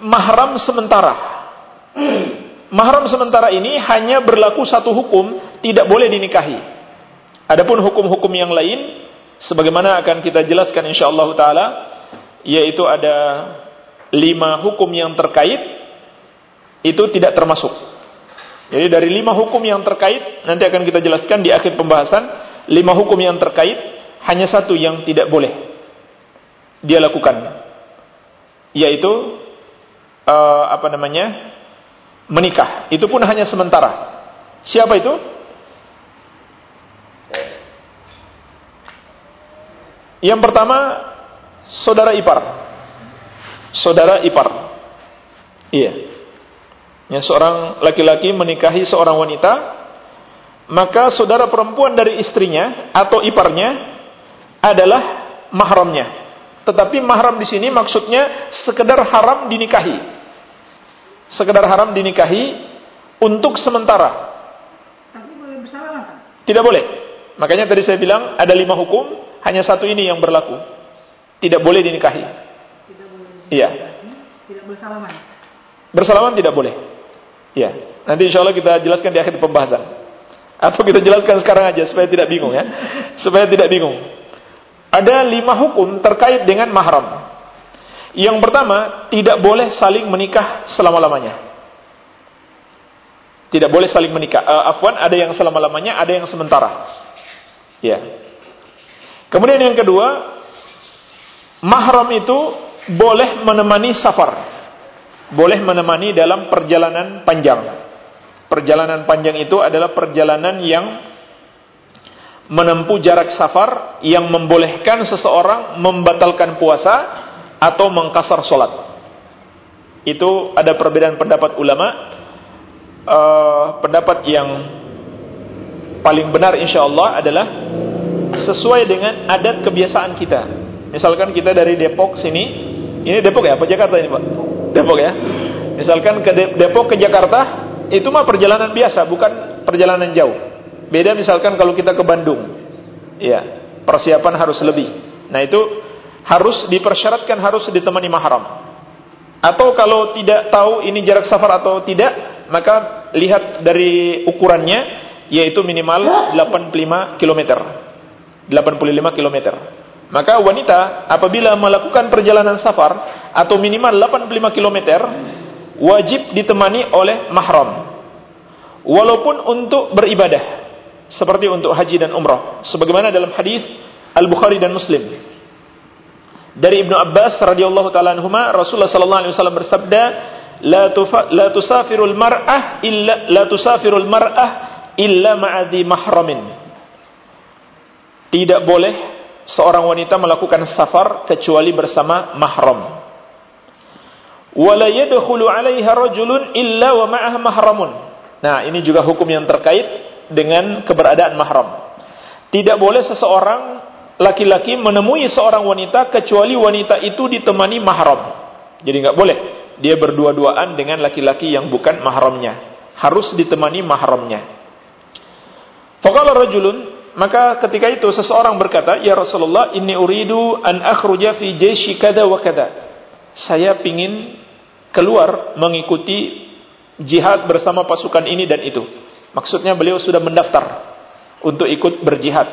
mahram sementara. Mahram sementara ini hanya berlaku satu hukum, tidak boleh dinikahi. Adapun hukum-hukum yang lain sebagaimana akan kita jelaskan insyaallah taala yaitu ada lima hukum yang terkait itu tidak termasuk. Jadi dari lima hukum yang terkait nanti akan kita jelaskan di akhir pembahasan lima hukum yang terkait hanya satu yang tidak boleh dia lakukan yaitu uh, apa namanya menikah. Itu pun hanya sementara. Siapa itu? Yang pertama saudara ipar. Saudara ipar. Iya. Ya, seorang laki-laki menikahi seorang wanita, maka saudara perempuan dari istrinya atau iparnya adalah mahramnya. Tetapi mahram di sini maksudnya sekedar haram dinikahi. Sekedar haram dinikahi untuk sementara. Tidak boleh. Makanya tadi saya bilang ada lima hukum, hanya satu ini yang berlaku. Tidak boleh dinikahi. Tidak boleh. Iya. Tidak bersalaman. Bersalaman tidak boleh. Iya. Nanti insya Allah kita jelaskan di akhir pembahasan. Atau kita jelaskan sekarang aja supaya tidak bingung ya. Supaya tidak bingung. Ada lima hukum terkait dengan mahram. Yang pertama, tidak boleh saling menikah selama-lamanya. Tidak boleh saling menikah. Uh, afwan, ada yang selama-lamanya, ada yang sementara. Ya. Kemudian yang kedua, mahram itu boleh menemani safar. Boleh menemani dalam perjalanan panjang. Perjalanan panjang itu adalah perjalanan yang menempuh jarak safar yang membolehkan seseorang membatalkan puasa atau mengkasar solat. Itu ada perbedaan pendapat ulama. Uh, pendapat yang paling benar insya Allah adalah sesuai dengan adat kebiasaan kita. Misalkan kita dari Depok sini, ini Depok ya, apa Jakarta ini Pak? Depok ya. Misalkan ke Depok ke Jakarta, itu mah perjalanan biasa, bukan perjalanan jauh. Beda misalkan kalau kita ke Bandung. Ya, persiapan harus lebih. Nah, itu harus dipersyaratkan harus ditemani mahram. Atau kalau tidak tahu ini jarak safar atau tidak, maka lihat dari ukurannya yaitu minimal 85 km. 85 km. Maka wanita apabila melakukan perjalanan safar atau minimal 85 km wajib ditemani oleh mahram. Walaupun untuk beribadah seperti untuk haji dan umrah sebagaimana dalam hadis Al-Bukhari dan Muslim. Dari Ibnu Abbas radhiyallahu taala anhuma Rasulullah sallallahu alaihi wasallam bersabda la tufa, la tusafirul mar'ah illa la tusafirul mar'ah illa ma'adhi mahramin. Tidak boleh seorang wanita melakukan safar kecuali bersama mahram. Wala yadkhulu 'alaiha rajulun illa wa ma'ah mahramun. Nah, ini juga hukum yang terkait dengan keberadaan mahram. Tidak boleh seseorang laki-laki menemui seorang wanita kecuali wanita itu ditemani mahram. Jadi nggak boleh dia berdua-duaan dengan laki-laki yang bukan mahramnya. Harus ditemani mahramnya. Faqala rajulun maka ketika itu seseorang berkata, "Ya Rasulullah, ini uridu an akhruja fi jaishi kada wa kada." Saya ingin keluar mengikuti jihad bersama pasukan ini dan itu. Maksudnya beliau sudah mendaftar untuk ikut berjihad.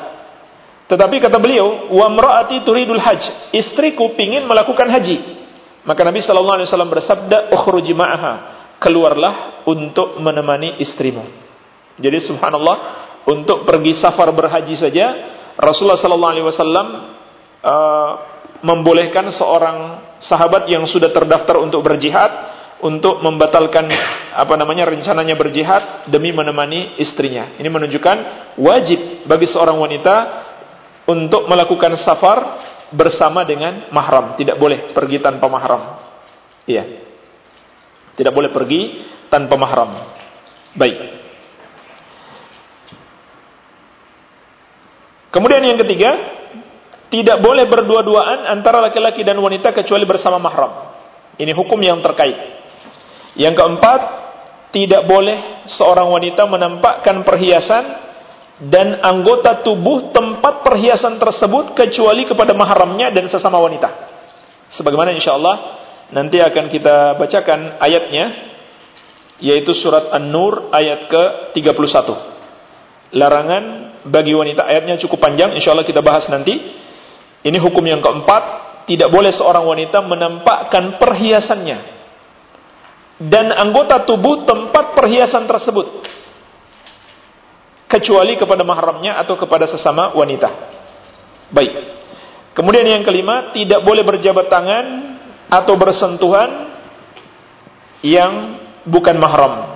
Tetapi kata beliau, "Wa mraati turidul hajj." Istriku ingin melakukan haji. Maka Nabi sallallahu alaihi wasallam bersabda, "Ukhruji ma'aha." Keluarlah untuk menemani istrimu. Jadi subhanallah, untuk pergi safar berhaji saja Rasulullah sallallahu alaihi wasallam uh, membolehkan seorang sahabat yang sudah terdaftar untuk berjihad untuk membatalkan apa namanya rencananya berjihad demi menemani istrinya. Ini menunjukkan wajib bagi seorang wanita untuk melakukan safar bersama dengan mahram, tidak boleh pergi tanpa mahram. Iya. Tidak boleh pergi tanpa mahram. Baik. Kemudian yang ketiga, tidak boleh berdua-duaan antara laki-laki dan wanita kecuali bersama mahram. Ini hukum yang terkait. Yang keempat, tidak boleh seorang wanita menampakkan perhiasan dan anggota tubuh tempat perhiasan tersebut kecuali kepada mahramnya dan sesama wanita. Sebagaimana insyaallah nanti akan kita bacakan ayatnya yaitu surat An-Nur ayat ke-31. Larangan bagi wanita ayatnya cukup panjang insyaallah kita bahas nanti. Ini hukum yang keempat, tidak boleh seorang wanita menampakkan perhiasannya dan anggota tubuh tempat perhiasan tersebut kecuali kepada mahramnya atau kepada sesama wanita. Baik. Kemudian yang kelima, tidak boleh berjabat tangan atau bersentuhan yang bukan mahram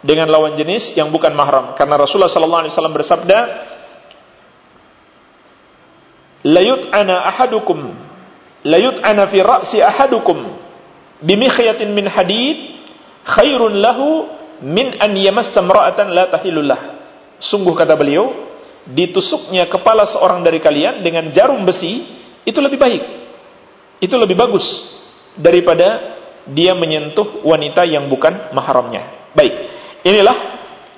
dengan lawan jenis yang bukan mahram karena Rasulullah sallallahu alaihi wasallam bersabda layut ana ahadukum layut ana fi ra'si ahadukum bimikhyatin min hadid khairun lahu min an yamassa imra'atan la tahilullah. Sungguh kata beliau, ditusuknya kepala seorang dari kalian dengan jarum besi itu lebih baik. Itu lebih bagus daripada dia menyentuh wanita yang bukan mahramnya. Baik. Inilah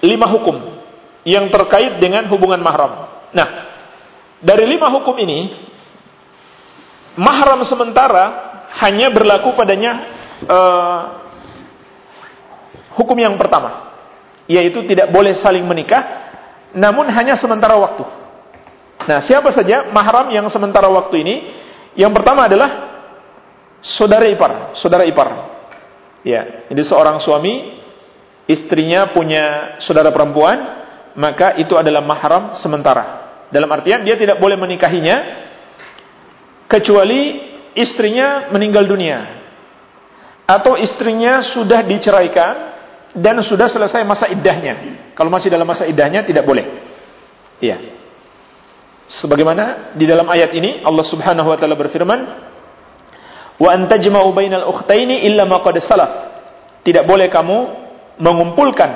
lima hukum yang terkait dengan hubungan mahram. Nah, dari lima hukum ini mahram sementara hanya berlaku padanya uh, Hukum yang pertama, yaitu tidak boleh saling menikah, namun hanya sementara waktu. Nah, siapa saja mahram yang sementara waktu ini? Yang pertama adalah saudara ipar, saudara ipar. Ya, jadi seorang suami istrinya punya saudara perempuan, maka itu adalah mahram sementara. Dalam artian dia tidak boleh menikahinya kecuali istrinya meninggal dunia atau istrinya sudah diceraikan dan sudah selesai masa iddahnya. Kalau masih dalam masa iddahnya tidak boleh. Iya. Sebagaimana di dalam ayat ini Allah Subhanahu wa taala berfirman, "Wa antajma'u bainal ukhtaini illa ma qad salaf." Tidak boleh kamu mengumpulkan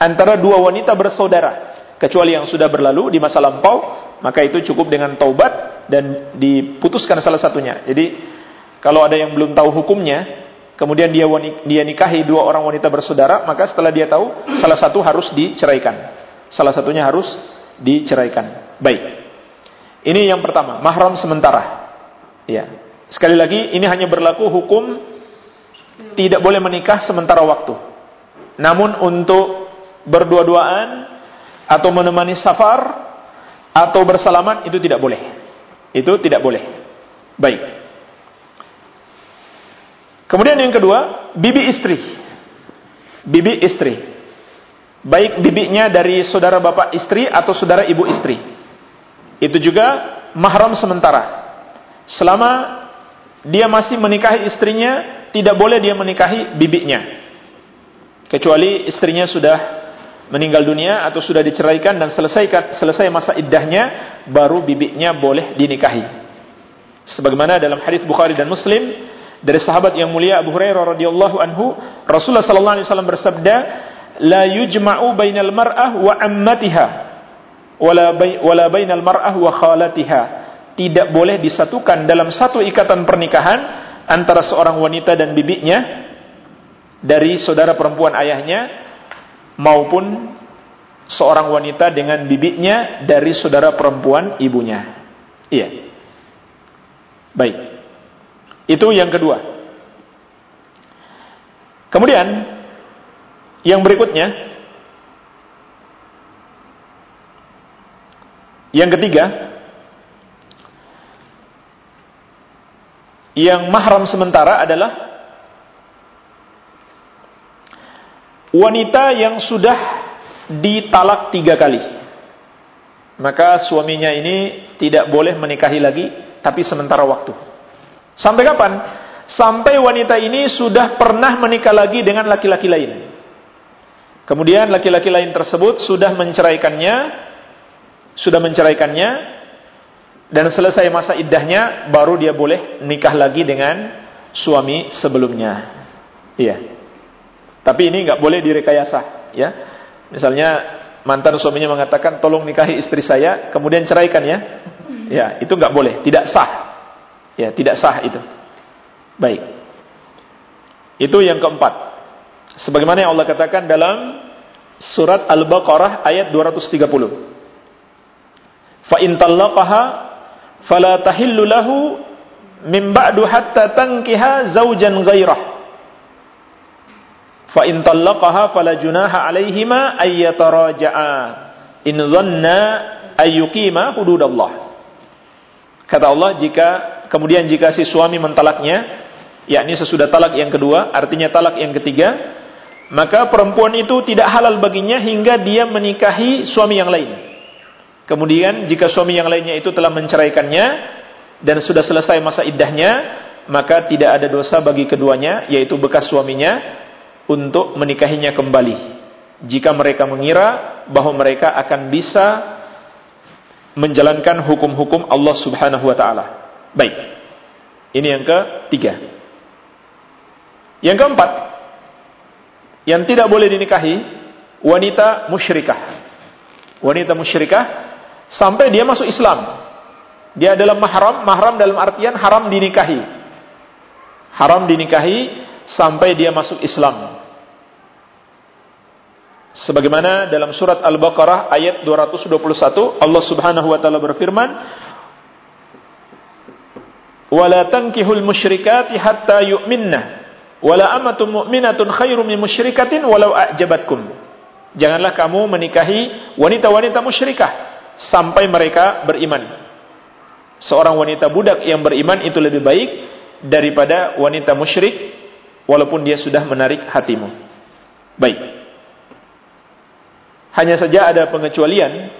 antara dua wanita bersaudara kecuali yang sudah berlalu di masa lampau, maka itu cukup dengan taubat dan diputuskan salah satunya. Jadi kalau ada yang belum tahu hukumnya, kemudian dia dia nikahi dua orang wanita bersaudara, maka setelah dia tahu salah satu harus diceraikan. Salah satunya harus diceraikan. Baik. Ini yang pertama, mahram sementara. Ya. Sekali lagi ini hanya berlaku hukum tidak boleh menikah sementara waktu. Namun untuk berdua-duaan atau menemani safar atau bersalaman itu tidak boleh. Itu tidak boleh. Baik. Kemudian yang kedua, bibi istri. Bibi istri. Baik bibinya dari saudara bapak istri atau saudara ibu istri. Itu juga mahram sementara. Selama dia masih menikahi istrinya, tidak boleh dia menikahi bibinya. Kecuali istrinya sudah meninggal dunia atau sudah diceraikan dan selesai selesai masa iddahnya, baru bibinya boleh dinikahi. Sebagaimana dalam hadis Bukhari dan Muslim, dari sahabat yang mulia Abu Hurairah radhiyallahu anhu, Rasulullah sallallahu alaihi wasallam bersabda, "La yujma'u bainal mar'ah wa ammatiha wala bay, wala bainal mar'ah wa khalatiha." Tidak boleh disatukan dalam satu ikatan pernikahan antara seorang wanita dan bibinya dari saudara perempuan ayahnya maupun seorang wanita dengan bibinya dari saudara perempuan ibunya. Iya. Baik. Itu yang kedua. Kemudian yang berikutnya yang ketiga yang mahram sementara adalah wanita yang sudah ditalak tiga kali maka suaminya ini tidak boleh menikahi lagi tapi sementara waktu Sampai kapan? sampai wanita ini sudah pernah menikah lagi dengan laki-laki lain. Kemudian laki-laki lain tersebut sudah menceraikannya, sudah menceraikannya, dan selesai masa iddahnya, baru dia boleh nikah lagi dengan suami sebelumnya. Iya. Tapi ini nggak boleh direkayasa, ya. Misalnya mantan suaminya mengatakan, tolong nikahi istri saya, kemudian ceraikan ya. Ya, itu nggak boleh, tidak sah. Ya, tidak sah itu. Baik. Itu yang keempat. Sebagaimana yang Allah katakan dalam surat Al-Baqarah ayat 230. Fa in talaqaha fala tahillu lahu min ba'du hatta tankiha zawjan ghairah. Fa in talaqaha fala junaha 'alaihima ay yataraja'a in dhanna ay yuqima hududallah. Kata Allah jika kemudian jika si suami mentalaknya yakni sesudah talak yang kedua artinya talak yang ketiga maka perempuan itu tidak halal baginya hingga dia menikahi suami yang lain. Kemudian jika suami yang lainnya itu telah menceraikannya dan sudah selesai masa iddahnya, maka tidak ada dosa bagi keduanya yaitu bekas suaminya untuk menikahinya kembali. Jika mereka mengira bahwa mereka akan bisa menjalankan hukum-hukum Allah Subhanahu wa taala. Baik. Ini yang ketiga. Yang keempat, yang tidak boleh dinikahi wanita musyrikah. Wanita musyrikah sampai dia masuk Islam. Dia adalah mahram, mahram dalam artian haram dinikahi. Haram dinikahi sampai dia masuk Islam. Sebagaimana dalam surat Al-Baqarah ayat 221 Allah Subhanahu wa taala berfirman "Wala tankihul musyrikati hatta yu'minna." Wala amatun mu'minatun khairum min musyrikatin walau a'jabatkum. Janganlah kamu menikahi wanita-wanita musyrikah sampai mereka beriman. Seorang wanita budak yang beriman itu lebih baik daripada wanita musyrik walaupun dia sudah menarik hatimu. Baik. Hanya saja ada pengecualian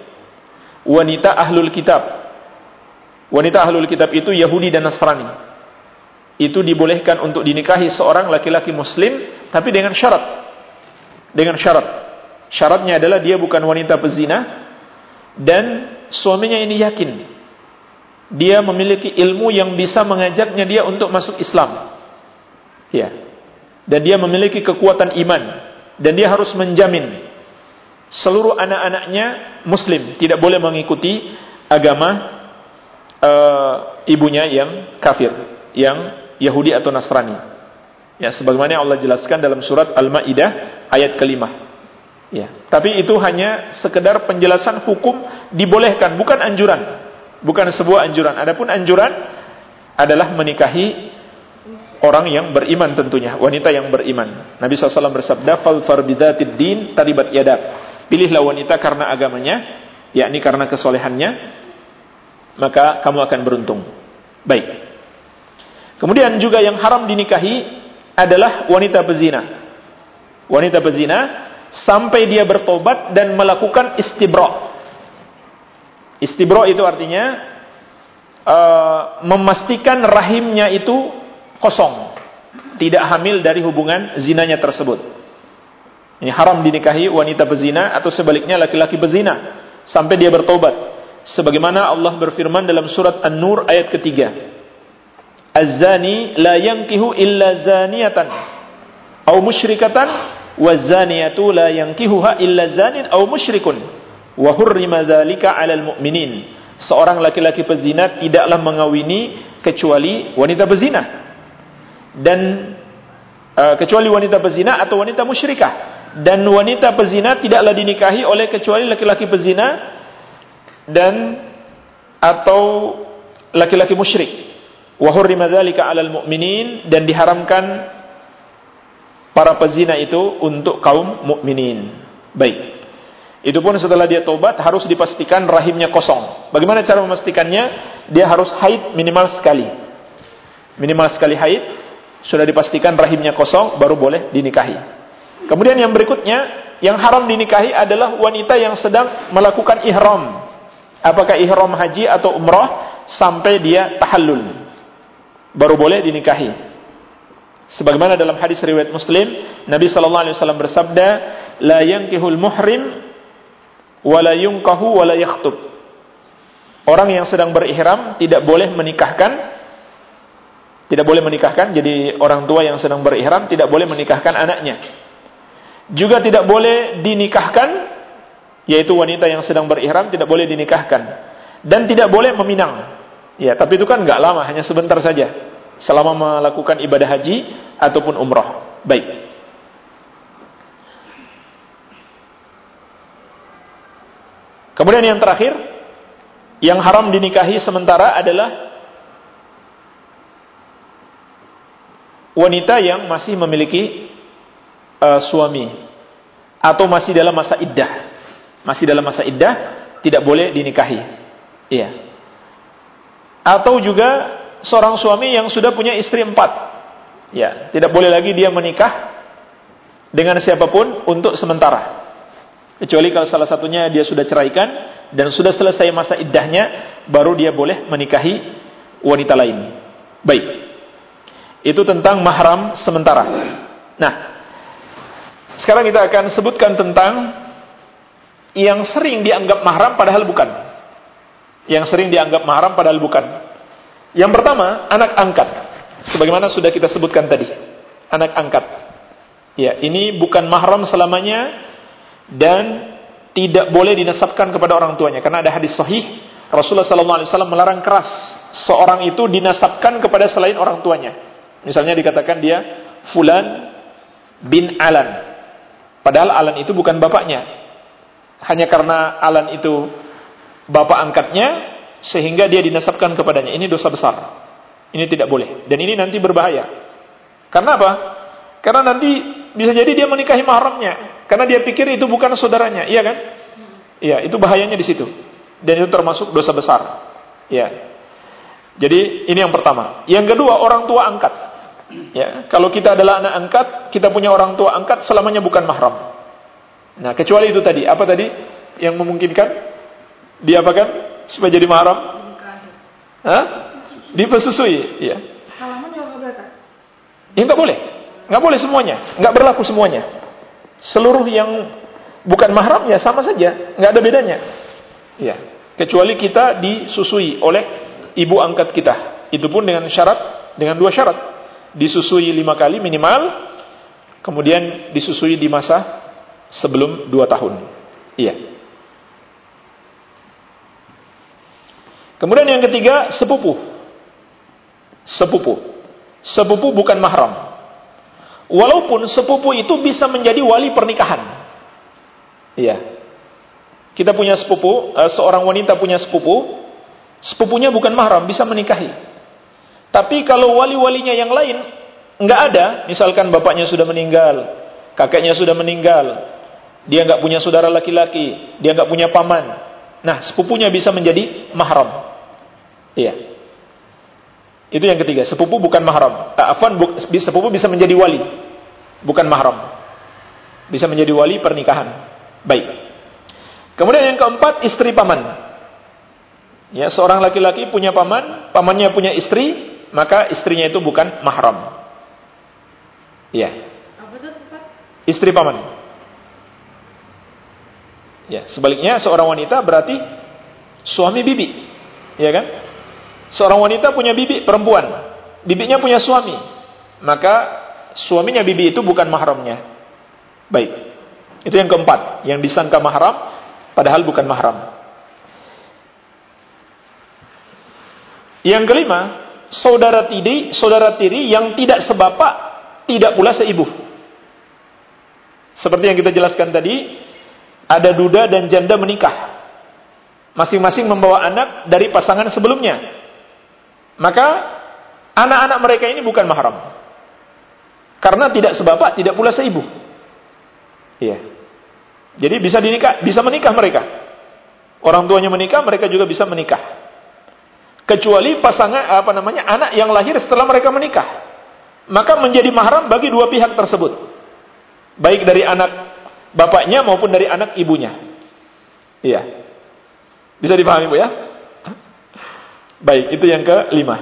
wanita ahlul kitab. Wanita ahlul kitab itu Yahudi dan Nasrani. Itu dibolehkan untuk dinikahi seorang laki-laki muslim tapi dengan syarat. Dengan syarat. Syaratnya adalah dia bukan wanita pezina dan suaminya ini yakin dia memiliki ilmu yang bisa mengajaknya dia untuk masuk Islam. Ya. Dan dia memiliki kekuatan iman dan dia harus menjamin seluruh anak-anaknya muslim tidak boleh mengikuti agama uh, ibunya yang kafir yang Yahudi atau Nasrani. Ya, sebagaimana Allah jelaskan dalam surat Al-Maidah ayat kelima. Ya, tapi itu hanya sekedar penjelasan hukum dibolehkan, bukan anjuran. Bukan sebuah anjuran. Adapun anjuran adalah menikahi orang yang beriman tentunya, wanita yang beriman. Nabi SAW bersabda, "Fal farbidatid din taribat yadak." Pilihlah wanita karena agamanya, yakni karena kesolehannya, maka kamu akan beruntung. Baik. Kemudian juga yang haram dinikahi adalah wanita pezina. Wanita pezina sampai dia bertobat dan melakukan istibra. Istibra itu artinya uh, memastikan rahimnya itu kosong, tidak hamil dari hubungan zinanya tersebut. Ini haram dinikahi wanita pezina atau sebaliknya laki-laki pezina sampai dia bertobat. Sebagaimana Allah berfirman dalam surat An-Nur ayat ketiga. Az-zani la yankihu illa zaniyatan aw musyrikatan waz-zaniyatu la yankihuha illa zanin aw musyrikun wa hurrima dzalika 'alal mu'minin. Seorang laki-laki pezina tidaklah mengawini kecuali wanita pezina. Dan uh, kecuali wanita pezina atau wanita musyrikah. Dan wanita pezina tidaklah dinikahi oleh kecuali laki-laki pezina dan atau laki-laki musyrik wa hurrima dzalika 'alal mu'minin dan diharamkan para pezina itu untuk kaum mukminin. Baik. Itu pun setelah dia tobat harus dipastikan rahimnya kosong. Bagaimana cara memastikannya? Dia harus haid minimal sekali. Minimal sekali haid, sudah dipastikan rahimnya kosong baru boleh dinikahi. Kemudian yang berikutnya, yang haram dinikahi adalah wanita yang sedang melakukan ihram. Apakah ihram haji atau umrah sampai dia tahallul baru boleh dinikahi. Sebagaimana dalam hadis riwayat Muslim, Nabi sallallahu alaihi wasallam bersabda, "La yankihul muhrim wa la yunkahu wa la yakhtub." Orang yang sedang berihram tidak boleh menikahkan tidak boleh menikahkan, jadi orang tua yang sedang berihram tidak boleh menikahkan anaknya. Juga tidak boleh dinikahkan, yaitu wanita yang sedang berihram tidak boleh dinikahkan. Dan tidak boleh meminang. Ya, tapi itu kan nggak lama, hanya sebentar saja. Selama melakukan ibadah haji ataupun umrah. Baik. Kemudian yang terakhir, yang haram dinikahi sementara adalah wanita yang masih memiliki uh, suami atau masih dalam masa iddah. Masih dalam masa iddah tidak boleh dinikahi. Iya. Atau juga seorang suami yang sudah punya istri empat. Ya, tidak boleh lagi dia menikah dengan siapa pun untuk sementara. Kecuali kalau salah satunya dia sudah ceraikan dan sudah selesai masa iddahnya, baru dia boleh menikahi wanita lain. Baik. Itu tentang mahram sementara. Nah, sekarang kita akan sebutkan tentang yang sering dianggap mahram padahal bukan. Yang sering dianggap mahram padahal bukan. Yang pertama, anak angkat. Sebagaimana sudah kita sebutkan tadi. Anak angkat. Ya, ini bukan mahram selamanya dan tidak boleh dinasabkan kepada orang tuanya karena ada hadis sahih Rasulullah wasallam melarang keras seorang itu dinasabkan kepada selain orang tuanya. Misalnya dikatakan dia Fulan bin Alan. Padahal Alan itu bukan bapaknya. Hanya karena Alan itu bapak angkatnya, sehingga dia dinasabkan kepadanya. Ini dosa besar. Ini tidak boleh. Dan ini nanti berbahaya. Karena apa? Karena nanti bisa jadi dia menikahi mahramnya. Karena dia pikir itu bukan saudaranya. Iya kan? Iya, itu bahayanya di situ. Dan itu termasuk dosa besar. Iya. Jadi ini yang pertama. Yang kedua, orang tua angkat. Ya, kalau kita adalah anak angkat, kita punya orang tua angkat selamanya bukan mahram. Nah, kecuali itu tadi. Apa tadi yang memungkinkan? Dia apa kan? Supaya jadi mahram? Hah? Dipesusui, ya. Ya enggak boleh. Enggak boleh semuanya. Enggak berlaku semuanya. Seluruh yang bukan mahram ya sama saja, enggak ada bedanya. Ya. Kecuali kita disusui oleh ibu angkat kita. Itu pun dengan syarat dengan dua syarat disusui lima kali minimal, kemudian disusui di masa sebelum dua tahun. Iya. Kemudian yang ketiga, sepupu. Sepupu. Sepupu bukan mahram. Walaupun sepupu itu bisa menjadi wali pernikahan. Iya. Kita punya sepupu, eh, seorang wanita punya sepupu, sepupunya bukan mahram, bisa menikahi. Tapi kalau wali-walinya yang lain nggak ada, misalkan bapaknya sudah meninggal, kakeknya sudah meninggal, dia nggak punya saudara laki-laki, dia nggak punya paman. Nah, sepupunya bisa menjadi mahram. Iya. Itu yang ketiga, sepupu bukan mahram. Ah, afwan, sepupu bisa menjadi wali, bukan mahram. Bisa menjadi wali pernikahan. Baik. Kemudian yang keempat, istri paman. Ya, seorang laki-laki punya paman, pamannya punya istri, maka istrinya itu bukan mahram. Iya. Istri paman. Ya, sebaliknya seorang wanita berarti suami bibi. Ya kan? Seorang wanita punya bibi perempuan. Bibinya punya suami. Maka suaminya bibi itu bukan mahramnya. Baik. Itu yang keempat, yang disangka mahram padahal bukan mahram. Yang kelima, saudara tiri, saudara tiri yang tidak sebapak, tidak pula seibu. Seperti yang kita jelaskan tadi, ada duda dan janda menikah. Masing-masing membawa anak dari pasangan sebelumnya. Maka anak-anak mereka ini bukan mahram. Karena tidak sebapak, tidak pula seibu. Iya. Jadi bisa dinikah, bisa menikah mereka. Orang tuanya menikah, mereka juga bisa menikah kecuali pasangan apa namanya anak yang lahir setelah mereka menikah maka menjadi mahram bagi dua pihak tersebut baik dari anak bapaknya maupun dari anak ibunya iya bisa dipahami Bu ya baik itu yang kelima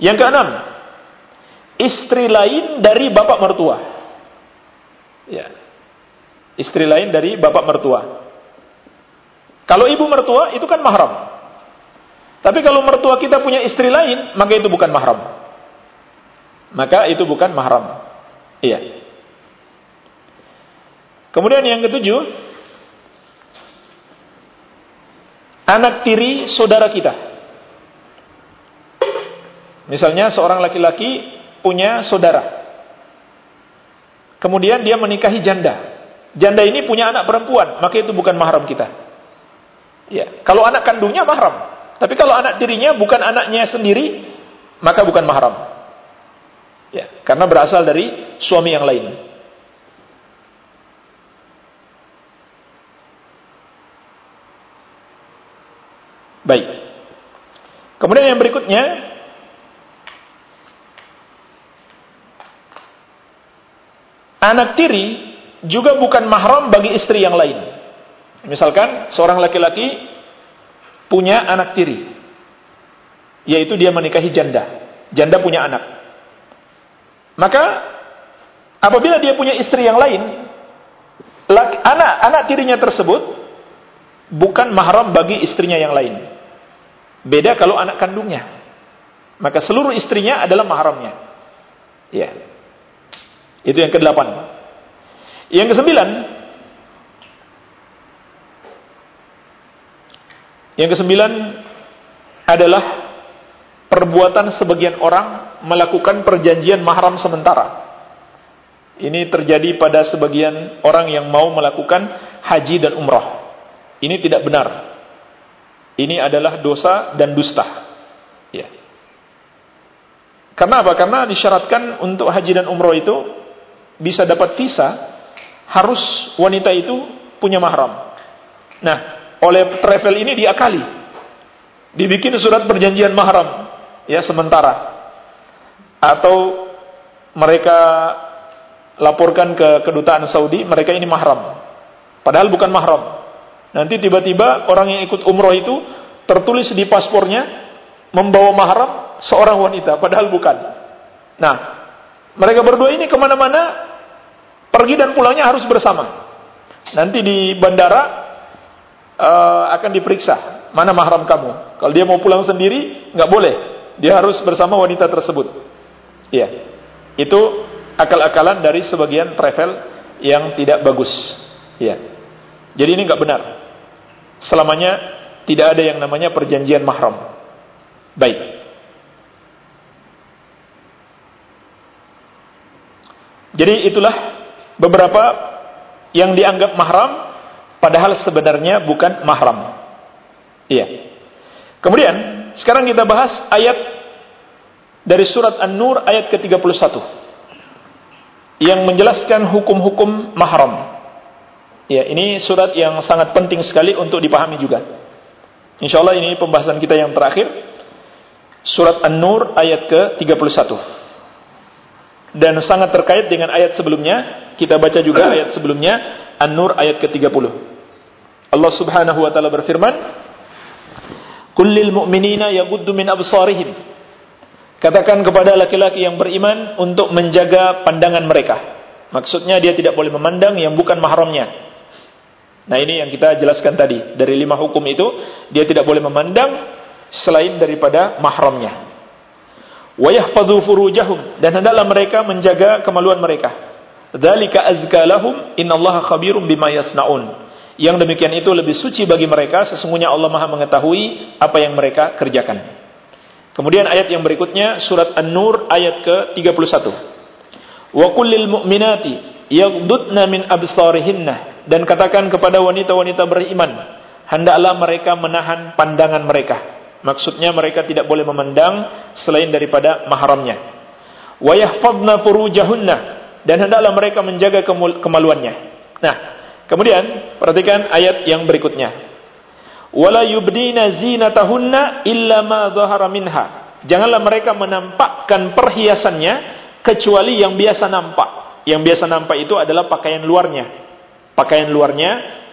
yang keenam istri lain dari bapak mertua. Ya. Istri lain dari bapak mertua. Kalau ibu mertua itu kan mahram. Tapi kalau mertua kita punya istri lain, maka itu bukan mahram. Maka itu bukan mahram. Iya. Kemudian yang ketujuh, anak tiri saudara kita. Misalnya seorang laki-laki punya saudara. Kemudian dia menikahi janda. Janda ini punya anak perempuan, maka itu bukan mahram kita. Ya, kalau anak kandungnya mahram. Tapi kalau anak tirinya bukan anaknya sendiri, maka bukan mahram. Ya, karena berasal dari suami yang lain. Baik. Kemudian yang berikutnya anak tiri juga bukan mahram bagi istri yang lain. Misalkan seorang laki-laki punya anak tiri, yaitu dia menikahi janda. Janda punya anak. Maka apabila dia punya istri yang lain, anak anak tirinya tersebut bukan mahram bagi istrinya yang lain. Beda kalau anak kandungnya. Maka seluruh istrinya adalah mahramnya. Ya. Itu yang kedelapan. Yang kesembilan. Yang kesembilan adalah perbuatan sebagian orang melakukan perjanjian mahram sementara. Ini terjadi pada sebagian orang yang mau melakukan haji dan umrah. Ini tidak benar. Ini adalah dosa dan dusta. Ya. Karena apa? Karena disyaratkan untuk haji dan umroh itu bisa dapat visa, harus wanita itu punya mahram. Nah, oleh travel ini diakali. Dibikin surat perjanjian mahram, ya sementara. Atau mereka laporkan ke kedutaan Saudi, mereka ini mahram. Padahal bukan mahram. Nanti tiba-tiba orang yang ikut umroh itu tertulis di paspornya membawa mahram seorang wanita, padahal bukan. Nah, mereka berdua ini ke mana-mana pergi dan pulangnya harus bersama. Nanti di bandara uh, akan diperiksa mana mahram kamu. Kalau dia mau pulang sendiri, nggak boleh. Dia harus bersama wanita tersebut. Iya, itu akal-akalan dari sebagian travel yang tidak bagus. Iya. Jadi ini nggak benar. Selamanya tidak ada yang namanya perjanjian mahram. Baik. Jadi itulah beberapa yang dianggap mahram padahal sebenarnya bukan mahram. Iya. Kemudian sekarang kita bahas ayat dari surat An-Nur ayat ke-31 yang menjelaskan hukum-hukum mahram. Ya, ini surat yang sangat penting sekali untuk dipahami juga. Insya Allah ini pembahasan kita yang terakhir. Surat An-Nur ayat ke-31. Dan sangat terkait dengan ayat sebelumnya. Kita baca juga ayat sebelumnya. An-Nur ayat ke-30. Allah Subhanahu wa taala berfirman, "Kullil mu'minina yaghuddu min absarihim." Katakan kepada laki-laki yang beriman untuk menjaga pandangan mereka. Maksudnya dia tidak boleh memandang yang bukan mahramnya. Nah, ini yang kita jelaskan tadi. Dari lima hukum itu, dia tidak boleh memandang selain daripada mahramnya. Wa yahfadhu dan hendaklah mereka menjaga kemaluan mereka. Dzalika azka lahum, innallaha khabirum yang demikian itu lebih suci bagi mereka sesungguhnya Allah Maha mengetahui apa yang mereka kerjakan. Kemudian ayat yang berikutnya surat An-Nur ayat ke-31. Wa kullil mu'minati yaghdudna min absarihinna dan katakan kepada wanita-wanita beriman hendaklah mereka menahan pandangan mereka. Maksudnya mereka tidak boleh memandang selain daripada mahramnya. Wa yahfadna furujahunna dan hendaklah mereka menjaga kemaluannya. Nah, kemudian perhatikan ayat yang berikutnya. Wala yubdina zinatahunna illa ma dhahara minha. Janganlah mereka menampakkan perhiasannya kecuali yang biasa nampak. Yang biasa nampak itu adalah pakaian luarnya pakaian luarnya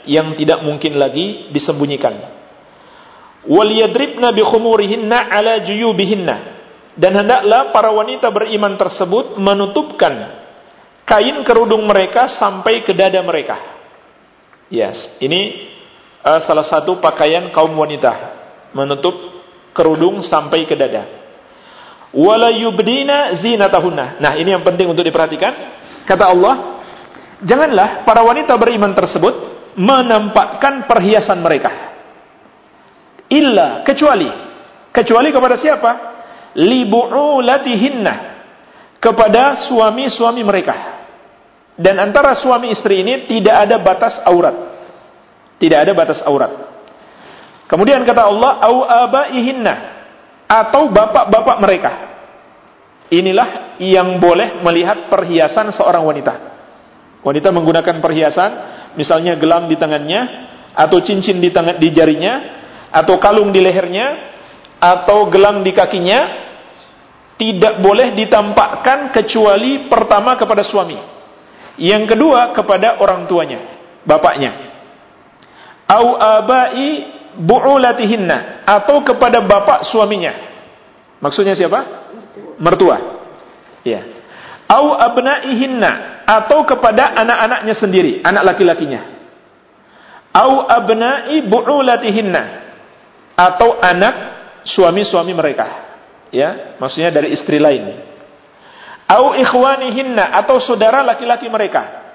yang tidak mungkin lagi disembunyikan. Waliyadribna bi khumurihinna ala juyubihinna Dan hendaklah para wanita beriman tersebut menutupkan kain kerudung mereka sampai ke dada mereka. Yes, ini uh, salah satu pakaian kaum wanita, menutup kerudung sampai ke dada. Wala yubdina zinatahunna. Nah, ini yang penting untuk diperhatikan. Kata Allah, janganlah para wanita beriman tersebut menampakkan perhiasan mereka. Illa kecuali kecuali kepada siapa? libu'ulatihinna kepada suami-suami mereka. Dan antara suami istri ini tidak ada batas aurat. Tidak ada batas aurat. Kemudian kata Allah, au abaihinna atau bapak-bapak mereka. Inilah yang boleh melihat perhiasan seorang wanita. Wanita menggunakan perhiasan, misalnya gelang di tangannya, atau cincin di tangan di jarinya, atau kalung di lehernya, atau gelang di kakinya, tidak boleh ditampakkan kecuali pertama kepada suami. Yang kedua kepada orang tuanya, bapaknya. Au abai bu'ulatihinna atau kepada bapak suaminya. Maksudnya siapa? Mertua. Ya. Au abnaihinna atau kepada anak-anaknya sendiri, anak laki-lakinya. Au abnai bu'ulatihinna atau anak suami-suami mereka ya maksudnya dari istri lain au ikhwanihinna atau saudara laki-laki mereka.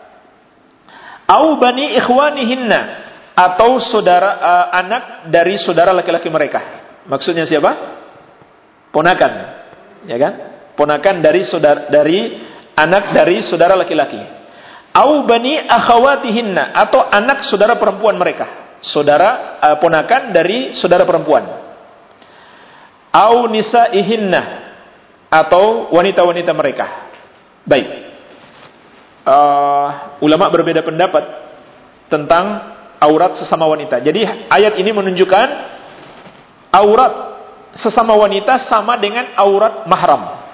Au bani ikhwanihinna atau saudara uh, anak dari saudara laki-laki mereka. Maksudnya siapa? Ponakan. Ya kan? Ponakan dari saudara dari anak dari saudara laki-laki. Au bani akhawatihinna atau anak saudara perempuan mereka. Saudara uh, ponakan dari saudara perempuan. Au nisaihinna atau wanita-wanita mereka. Baik. Uh, ulama berbeda pendapat tentang aurat sesama wanita. Jadi ayat ini menunjukkan aurat sesama wanita sama dengan aurat mahram.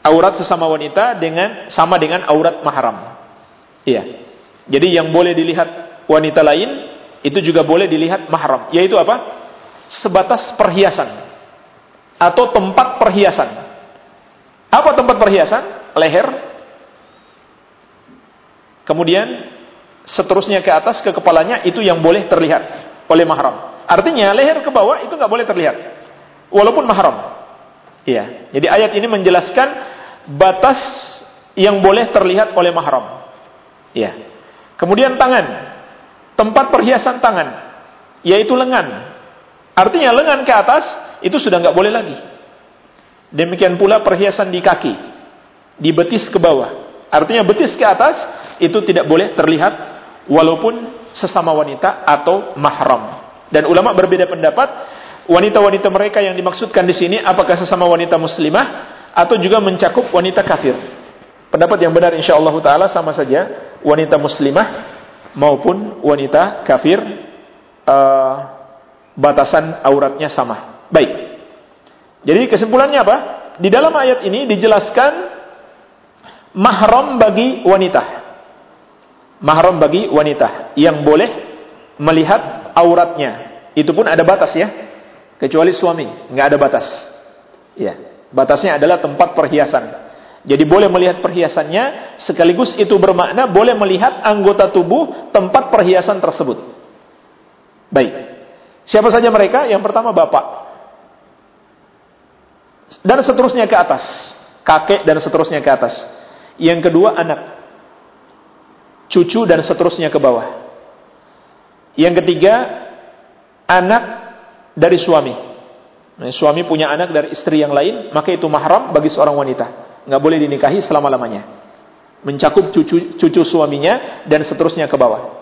Aurat sesama wanita dengan sama dengan aurat mahram. Iya. Jadi yang boleh dilihat wanita lain itu juga boleh dilihat mahram, yaitu apa? Sebatas perhiasan atau tempat perhiasan. Apa tempat perhiasan? Leher. Kemudian seterusnya ke atas ke kepalanya itu yang boleh terlihat oleh mahram. Artinya leher ke bawah itu nggak boleh terlihat walaupun mahram. Iya. Jadi ayat ini menjelaskan batas yang boleh terlihat oleh mahram. Iya. Kemudian tangan. Tempat perhiasan tangan yaitu lengan. Artinya lengan ke atas itu sudah nggak boleh lagi. Demikian pula perhiasan di kaki, di betis ke bawah. Artinya betis ke atas itu tidak boleh terlihat walaupun sesama wanita atau mahram. Dan ulama berbeda pendapat, wanita-wanita mereka yang dimaksudkan di sini apakah sesama wanita muslimah atau juga mencakup wanita kafir. Pendapat yang benar insyaallah taala sama saja wanita muslimah maupun wanita kafir uh, batasan auratnya sama. Baik. Jadi kesimpulannya apa? Di dalam ayat ini dijelaskan mahram bagi wanita. Mahram bagi wanita yang boleh melihat auratnya. Itu pun ada batas ya. Kecuali suami, nggak ada batas. Ya, batasnya adalah tempat perhiasan. Jadi boleh melihat perhiasannya sekaligus itu bermakna boleh melihat anggota tubuh tempat perhiasan tersebut. Baik. Siapa saja mereka? Yang pertama bapak dan seterusnya ke atas. Kakek dan seterusnya ke atas. Yang kedua anak. Cucu dan seterusnya ke bawah. Yang ketiga anak dari suami. Nah, suami punya anak dari istri yang lain, maka itu mahram bagi seorang wanita. Nggak boleh dinikahi selama-lamanya. Mencakup cucu, cucu suaminya dan seterusnya ke bawah.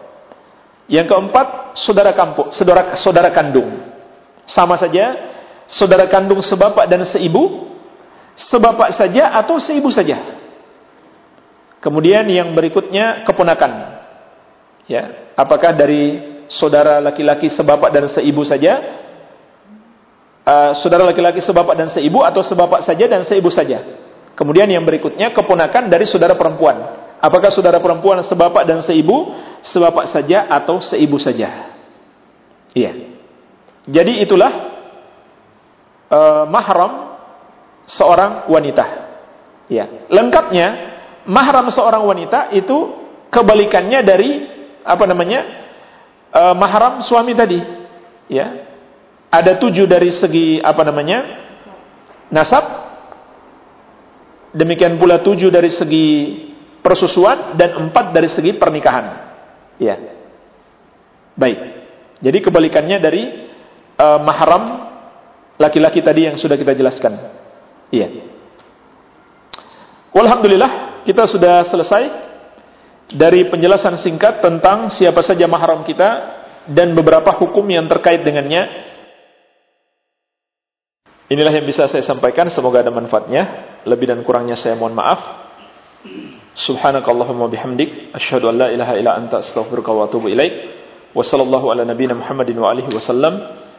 Yang keempat, saudara kampung, saudara, saudara kandung. Sama saja saudara kandung sebapak dan seibu, sebapak saja atau seibu saja. Kemudian yang berikutnya keponakan. Ya, apakah dari saudara laki-laki sebapak dan seibu saja? Uh, saudara laki-laki sebapak dan seibu atau sebapak saja dan seibu saja. Kemudian yang berikutnya keponakan dari saudara perempuan. Apakah saudara perempuan sebapak dan seibu, sebapak saja atau seibu saja? Iya. Jadi itulah uh, mahram seorang wanita. Ya, lengkapnya mahram seorang wanita itu kebalikannya dari apa namanya? E, mahram suami tadi. Ya. Ada tujuh dari segi apa namanya? nasab. Demikian pula tujuh dari segi persusuan dan empat dari segi pernikahan. Ya. Baik. Jadi kebalikannya dari uh, mahram Laki-laki tadi yang sudah kita jelaskan. Iya. Alhamdulillah kita sudah selesai dari penjelasan singkat tentang siapa saja mahram kita dan beberapa hukum yang terkait dengannya. Inilah yang bisa saya sampaikan, semoga ada manfaatnya. Lebih dan kurangnya saya mohon maaf. Subhanakallahumma bihamdik, asyhadu an la ilaha illa anta astaghfiruka wa atubu ilaik. Wassallallahu ala nabiyyina Muhammadin wa alihi wasallam.